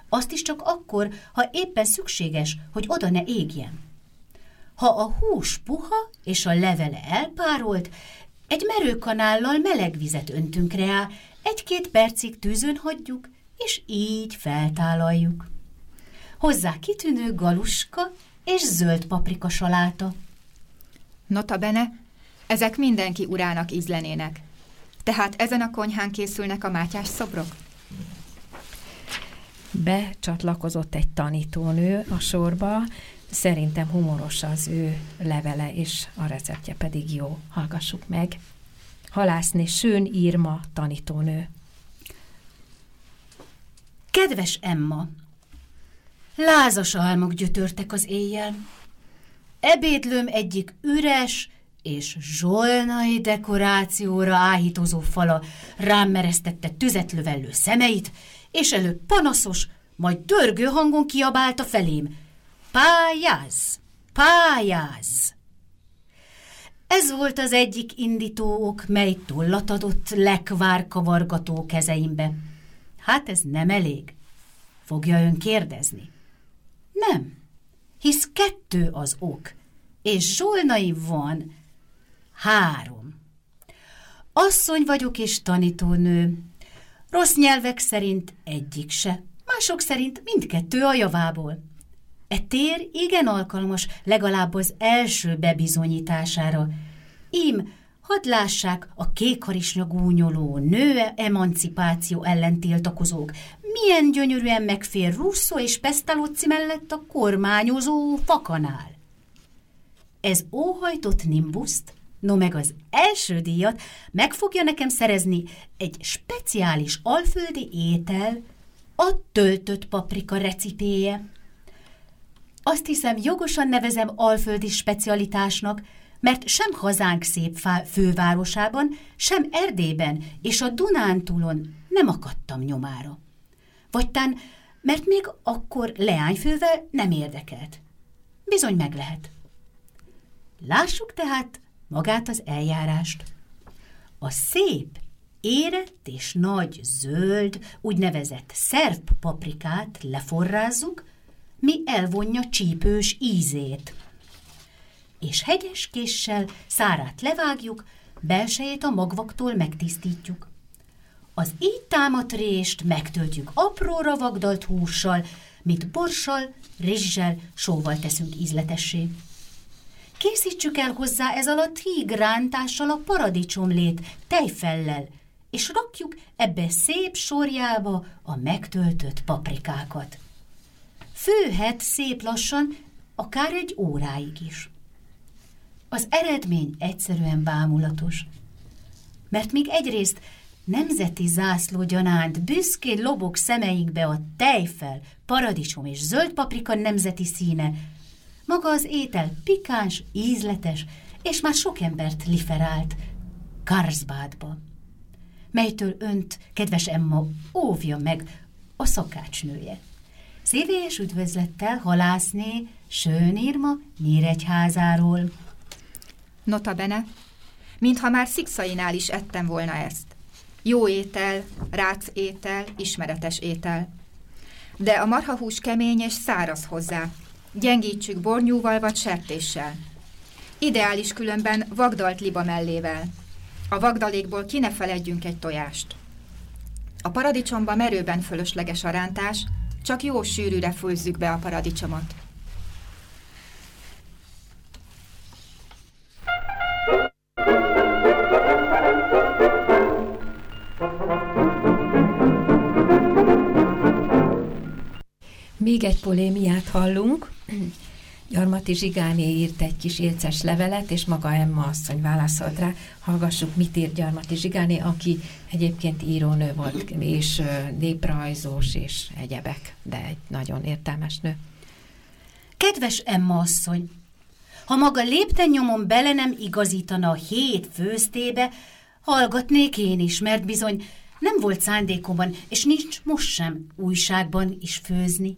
Azt is csak akkor, ha éppen szükséges, hogy oda ne égjen. Ha a hús puha és a levele elpárolt, egy merőkanállal meleg vizet öntünk rá, egy-két percig tűzön hagyjuk, és így feltálaljuk. Hozzá kitűnő galuska és zöld paprika saláta. Nota bene, ezek mindenki urának ízlenének. Tehát ezen a konyhán készülnek a mátyás szobrok? Becsatlakozott egy tanítónő a sorba, szerintem humoros az ő levele, és a receptje pedig jó. Hallgassuk meg. Halászné Sőn Írma tanítónő. Kedves Emma! Lázas álmok gyötörtek az éjjel. Ebédlőm egyik üres és zsolnai dekorációra áhítozó fala rám meresztette tüzetlövellő szemeit, és előbb panaszos, majd dörgő hangon kiabálta felém. Pályáz! Pályáz! Ez volt az egyik indítóok, mely tollat adott lekvár kezeimbe. Hát ez nem elég. Fogja ön kérdezni? Nem, hisz kettő az ok, és Zsolnai van három. Asszony vagyok és tanítónő, Rossz nyelvek szerint egyik se, mások szerint mindkettő a javából. E tér igen alkalmas legalább az első bebizonyítására. Ím, hadd lássák a kékharisnya gúnyoló, nő emancipáció ellen tiltakozók, milyen gyönyörűen megfér Russo és Pestalozzi mellett a kormányozó fakanál. Ez óhajtott nimbuszt No meg az első díjat meg fogja nekem szerezni egy speciális alföldi étel, a töltött paprika recipéje. Azt hiszem, jogosan nevezem alföldi specialitásnak, mert sem hazánk szép fővárosában, sem Erdélyben és a Dunántúlon nem akadtam nyomára. Vagy tán, mert még akkor leányfővel nem érdekelt. Bizony meg lehet. Lássuk tehát magát az eljárást. A szép, érett és nagy zöld, úgynevezett szerb paprikát leforrázzuk, mi elvonja csípős ízét. És hegyes késsel szárát levágjuk, belsejét a magvaktól megtisztítjuk. Az így támadt rést megtöltjük apróra vagdalt hússal, mit borssal, rizssel, sóval teszünk ízletessé. Készítsük el hozzá ez alatt hígrántással a paradicsomlét, tejfellel, és rakjuk ebbe szép sorjába a megtöltött paprikákat. Főhet szép lassan, akár egy óráig is. Az eredmény egyszerűen bámulatos, mert még egyrészt nemzeti zászló gyanánt büszkén lobog szemeinkbe a tejfel, paradicsom és zöld paprika nemzeti színe, maga az étel pikáns, ízletes, és már sok embert liferált Karlsbadba, melytől önt, kedves Emma, óvja meg a szakácsnője. Szívélyes üdvözlettel halászné Sőn Irma Nyíregyházáról. Nota bene, mintha már szikszainál is ettem volna ezt. Jó étel, rác étel, ismeretes étel. De a marhahús kemény és száraz hozzá, Gyengítsük bornyúval vagy sertéssel. Ideális különben vagdalt liba mellével. A vagdalékból ki ne feledjünk egy tojást. A paradicsomba merőben fölösleges a rántás, csak jó sűrűre főzzük be a paradicsomot. Még egy polémiát hallunk. Gyarmati Zsigáné írt egy kis élces levelet, és maga Emma asszony válaszolt rá. Hallgassuk, mit írt Gyarmati Zsigáné, aki egyébként írónő volt, és néprajzós, és egyebek, de egy nagyon értelmes nő. Kedves Emma asszony, ha maga lépten nyomon bele nem igazítana a hét főztébe, hallgatnék én is, mert bizony nem volt szándékomban, és nincs most sem újságban is főzni.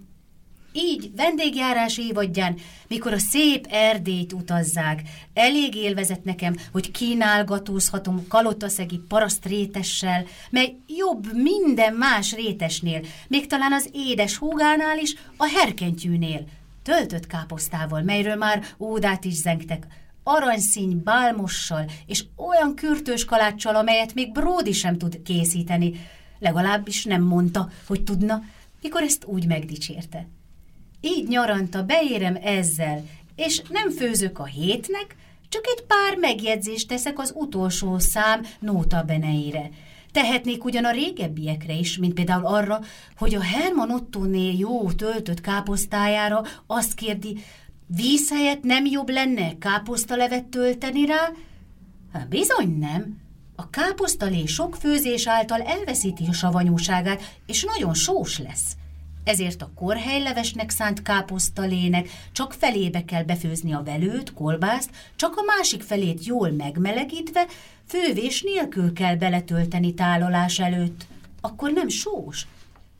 Így vendégjárás évadján, mikor a szép Erdélyt utazzák, elég élvezett nekem, hogy kínálgatózhatom kalotaszegi paraszt rétessel, mely jobb minden más rétesnél, még talán az édes húgánál is, a herkentyűnél, töltött káposztával, melyről már ódát is zengtek, aranyszíny bálmossal és olyan kürtős kaláccsal, amelyet még Bródi sem tud készíteni, legalábbis nem mondta, hogy tudna, mikor ezt úgy megdicsérte. Így nyaranta beérem ezzel, és nem főzök a hétnek, csak egy pár megjegyzést teszek az utolsó szám nóta beneire. Tehetnék ugyan a régebbiekre is, mint például arra, hogy a Herman Ottonél jó töltött káposztájára azt kérdi, víz helyett nem jobb lenne káposztalevet tölteni rá? Hát bizony nem. A káposztalé sok főzés által elveszíti a savanyúságát, és nagyon sós lesz. Ezért a korhelylevesnek szánt káposztalének csak felébe kell befőzni a velőt, kolbászt, csak a másik felét jól megmelegítve, fővés nélkül kell beletölteni tálalás előtt. Akkor nem sós,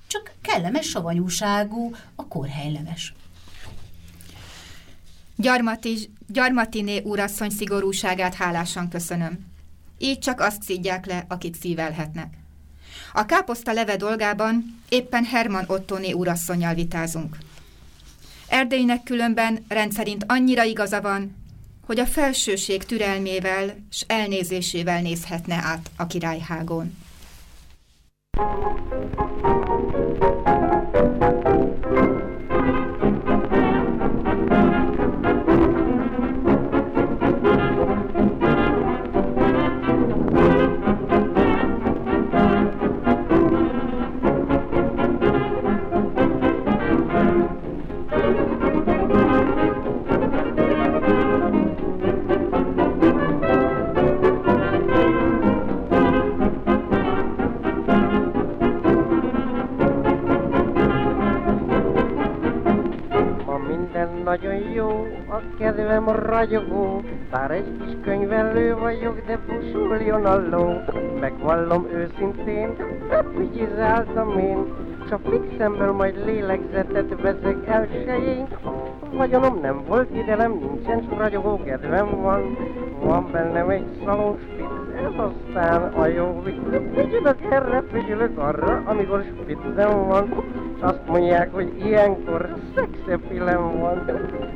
csak kellemes savanyúságú a korhelyleves. Gyarmati, Gyarmatiné úrasszony szigorúságát hálásan köszönöm. Így csak azt szídják le, akit szívelhetnek. A káposzta leve dolgában éppen Herman Ottoni úrasszonyjal vitázunk. Erdélynek különben rendszerint annyira igaza van, hogy a felsőség türelmével s elnézésével nézhetne át a királyhágon. nagyon kedvem ragyogó, bár egy kis könyvelő vagyok, de busuljon a ló. Megvallom őszintén, figyizáltam én, s a fixemből majd lélegzetet veszek elsőjén. Vagyonom nem volt idelem, nincsen, s ragyogó kedvem van, van bennem egy szalonspit, ez aztán a vicc. Figyelök erre, figyelök arra, amikor spiccem van, azt mondják, hogy ilyenkor szexepilem van.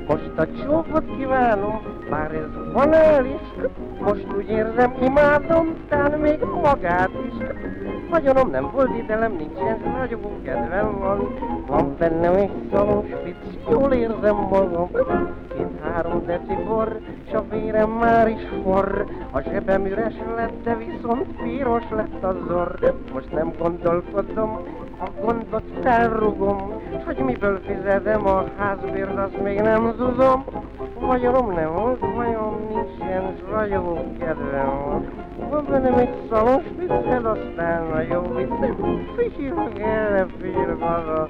Most a csókot kívánom, bár ez van el is, most úgy érzem, imádom, tán még magát is. Vagyonom nem volt idelem, nincsen, ragyogó kedvem van, van bennem egy szalos vicc, jól érzem magam. Két-három deci bor, s a vérem már is forr, a zsebem üres lett, de viszont piros lett a zor. Most nem gondolkodom, a gondot felrugom, s hogy miből fizetem a házbért, azt még nem tudom. Vagyonom nem volt, vagyom nincsen, s ragyogó kedvem van. Bennem egy szalos vicced, aztán a jó vicc. Figyelök erre, arra,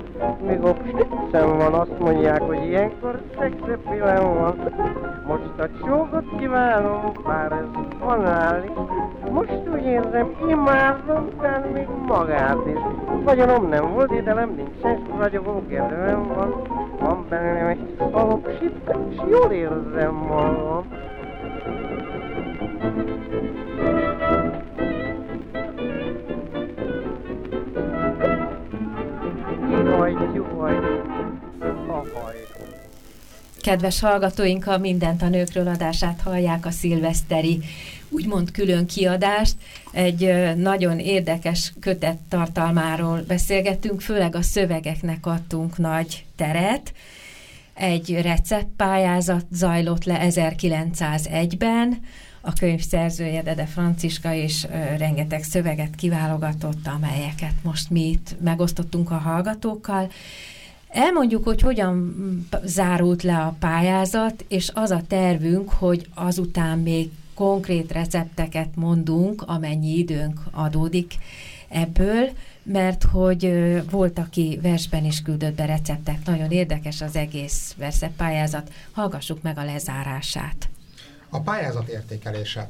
még obsticcem van, azt mondják, hogy ilyenkor szexepilem van. Most a csókot kívánom, bár ez banál is, most úgy érzem, imádom, talán még magát is. Vagyonom nem volt idelem, nincsen, s ragyogó kedvem van. Van bennem egy szalopsit, s jól érzem magam. Kedves hallgatóink, a Mindent a nőkről adását hallják a szilveszteri úgymond külön kiadást. Egy nagyon érdekes kötet tartalmáról beszélgettünk, főleg a szövegeknek adtunk nagy teret. Egy receptpályázat zajlott le 1901-ben, a könyv szerzője Dede Franciska is ö, rengeteg szöveget kiválogatott, amelyeket most mi itt megosztottunk a hallgatókkal. Elmondjuk, hogy hogyan zárult le a pályázat, és az a tervünk, hogy azután még konkrét recepteket mondunk, amennyi időnk adódik ebből, mert hogy volt, aki versben is küldött be receptet. Nagyon érdekes az egész verseppályázat. Hallgassuk meg a lezárását. A pályázat értékelése.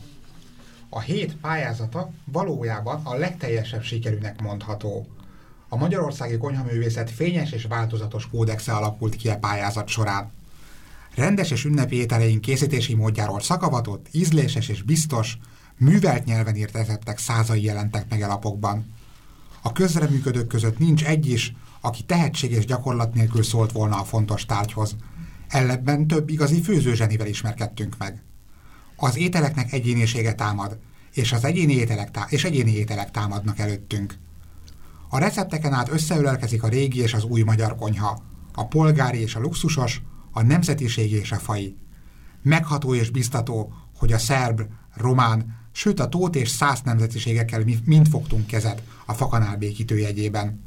A hét pályázata valójában a legteljesebb sikerűnek mondható. A magyarországi konyhaművészet fényes és változatos kódexe alakult ki a pályázat során. Rendes és ünnepi ételeink készítési módjáról szakavatott, ízléses és biztos, művelt nyelven írt receptek százai jelentek meg a lapokban. A közreműködők között nincs egy is, aki tehetség és gyakorlat nélkül szólt volna a fontos tárgyhoz. Ellenben több igazi főzőzsenivel ismerkedtünk meg. Az ételeknek egyénisége támad, és az egyéni ételek, tá- és egyéni ételek támadnak előttünk. A recepteken át összeölelkezik a régi és az új magyar konyha, a polgári és a luxusos, a nemzetiségi és a fai. Megható és biztató, hogy a szerb, román, sőt a tót és száz nemzetiségekkel mi mind fogtunk kezet a fakanál békítő jegyében.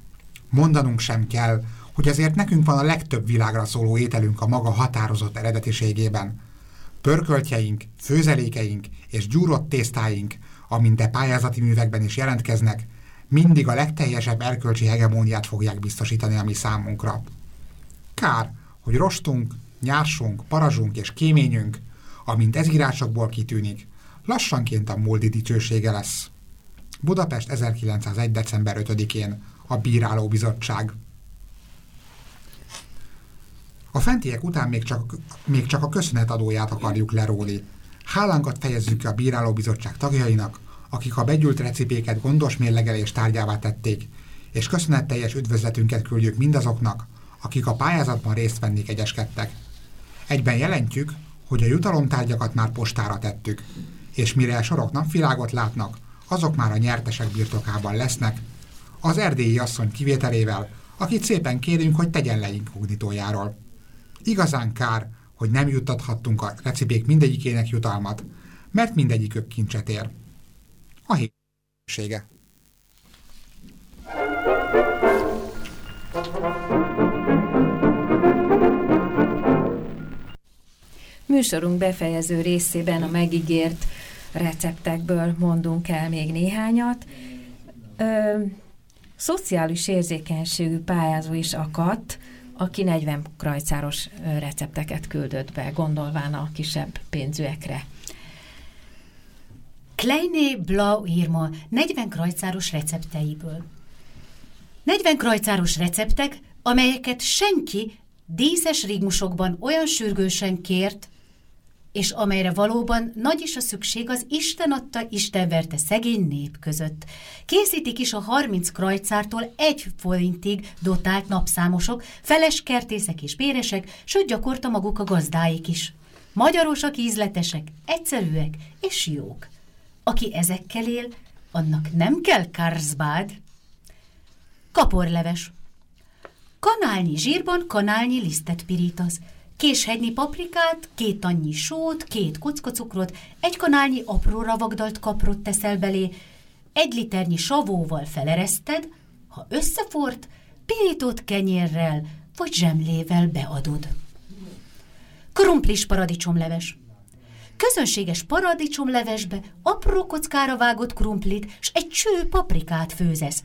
Mondanunk sem kell, hogy azért nekünk van a legtöbb világra szóló ételünk a maga határozott eredetiségében. Pörköltjeink, főzelékeink és gyúrott tésztáink, amint e pályázati művekben is jelentkeznek, mindig a legteljesebb erkölcsi hegemóniát fogják biztosítani a mi számunkra. Kár, hogy rostunk, nyársunk, parazsunk és kéményünk, amint ez írásokból kitűnik, lassanként a moldi dicsősége lesz. Budapest 1901. december 5-én a Bírálóbizottság. A fentiek után még csak, még csak a köszönetadóját akarjuk leróni. Hálánkat fejezzük ki a Bírálóbizottság tagjainak, akik a begyűlt recipéket gondos mérlegelés tárgyává tették, és köszönetteljes üdvözletünket küldjük mindazoknak, akik a pályázatban részt venni egyeskedtek. Egyben jelentjük, hogy a jutalomtárgyakat már postára tettük, és mire a sorok napvilágot látnak, azok már a nyertesek birtokában lesznek, az erdélyi asszony kivételével, akit szépen kérünk, hogy tegyen le inkognitójáról. Igazán kár, hogy nem juttathattunk a recipék mindegyikének jutalmat, mert mindegyikük kincset ér. A hétsége. Műsorunk befejező részében a megígért receptekből mondunk el még néhányat. Ö, szociális érzékenységű pályázó is akadt aki 40 krajcáros recepteket küldött be, gondolván a kisebb pénzűekre. Kleine Blau írma 40 krajcáros recepteiből. 40 krajcáros receptek, amelyeket senki díszes rigmusokban olyan sürgősen kért, és amelyre valóban nagy is a szükség az Isten adta, Isten verte szegény nép között. Készítik is a 30 krajcártól egy forintig dotált napszámosok, feles kertészek és béresek, sőt gyakorta maguk a gazdáik is. Magyarosak, ízletesek, egyszerűek és jók. Aki ezekkel él, annak nem kell karzbád. Kaporleves. Kanálnyi zsírban kanálnyi lisztet pirítasz. Késhegynyi paprikát, két annyi sót, két kockocukrot, egy kanálnyi apró ravagdalt kaprot teszel belé, egy liternyi savóval felereszted, ha összefort, pirított kenyérrel vagy zsemlével beadod. Krumplis paradicsomleves. Közönséges paradicsomlevesbe apró kockára vágott krumplit s egy cső paprikát főzesz.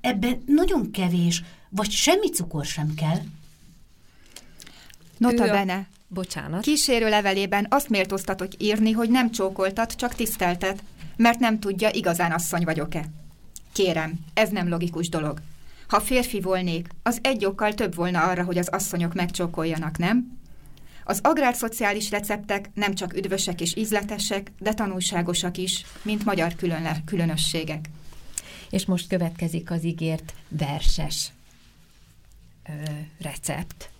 Ebben nagyon kevés, vagy semmi cukor sem kell. Nota a- bene. Bocsánat. Kísérő levelében azt méltóztatok írni, hogy nem csókoltat, csak tiszteltet, mert nem tudja, igazán asszony vagyok-e. Kérem, ez nem logikus dolog. Ha férfi volnék, az egy okkal több volna arra, hogy az asszonyok megcsókoljanak, nem? Az agrárszociális receptek nem csak üdvösek és ízletesek, de tanulságosak is, mint magyar különle- különösségek. És most következik az ígért verses ö, recept.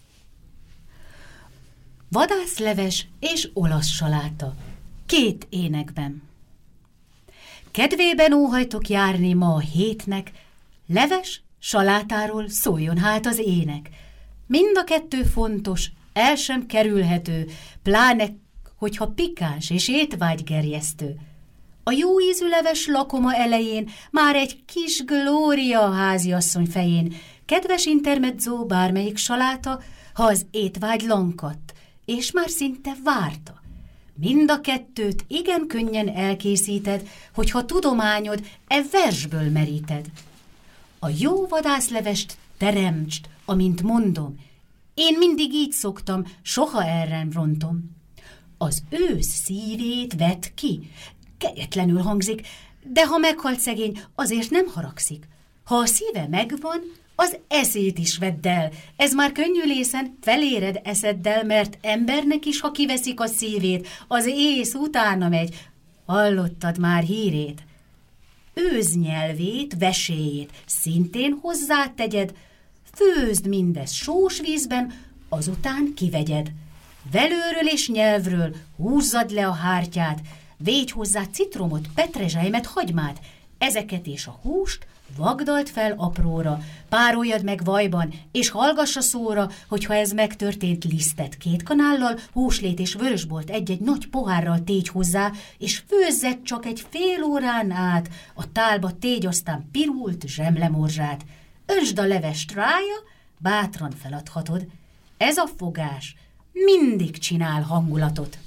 Vadászleves és olasz saláta. Két énekben. Kedvében óhajtok járni ma a hétnek, leves, salátáról szóljon hát az ének. Mind a kettő fontos, el sem kerülhető, pláne, hogyha pikáns és étvágygerjesztő. A jó ízű leves lakoma elején már egy kis glória a háziasszony fején, kedves intermezzo bármelyik saláta, ha az étvágy lankadt, és már szinte várta. Mind a kettőt igen könnyen elkészíted, hogyha tudományod e versből meríted. A jó vadászlevest teremtsd, amint mondom. Én mindig így szoktam, soha erre rontom. Az ősz szívét vet ki. Kegyetlenül hangzik, de ha meghalt szegény, azért nem haragszik. Ha a szíve megvan, az eszét is vedd el. Ez már könnyű lészen, feléred eszeddel, mert embernek is, ha kiveszik a szívét, az ész utána megy. Hallottad már hírét? őznyelvét, veséjét szintén hozzátegyed, főzd mindezt sós vízben, azután kivegyed. Velőről és nyelvről húzzad le a hártyát, végy hozzá citromot, petrezselymet, hagymát, ezeket és a húst vagdalt fel apróra, pároljad meg vajban, és hallgass a szóra, hogyha ez megtörtént lisztet két kanállal, húslét és vörösbolt egy-egy nagy pohárral tégy hozzá, és főzzed csak egy fél órán át, a tálba tégy aztán pirult zsemlemorzsát. Önsd a levest rája, bátran feladhatod. Ez a fogás mindig csinál hangulatot.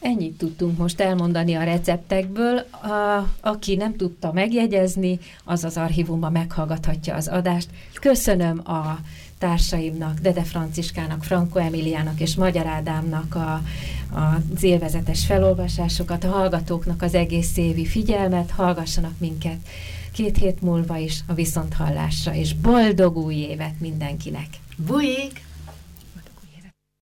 Ennyit tudtunk most elmondani a receptekből. A, aki nem tudta megjegyezni, az az archívumban meghallgathatja az adást. Köszönöm a társaimnak, Dede Franciskának, Franco Emiliának és Magyar Ádámnak a az élvezetes felolvasásokat, a hallgatóknak az egész évi figyelmet, hallgassanak minket két hét múlva is a viszonthallásra, és boldog új évet mindenkinek! Bujék!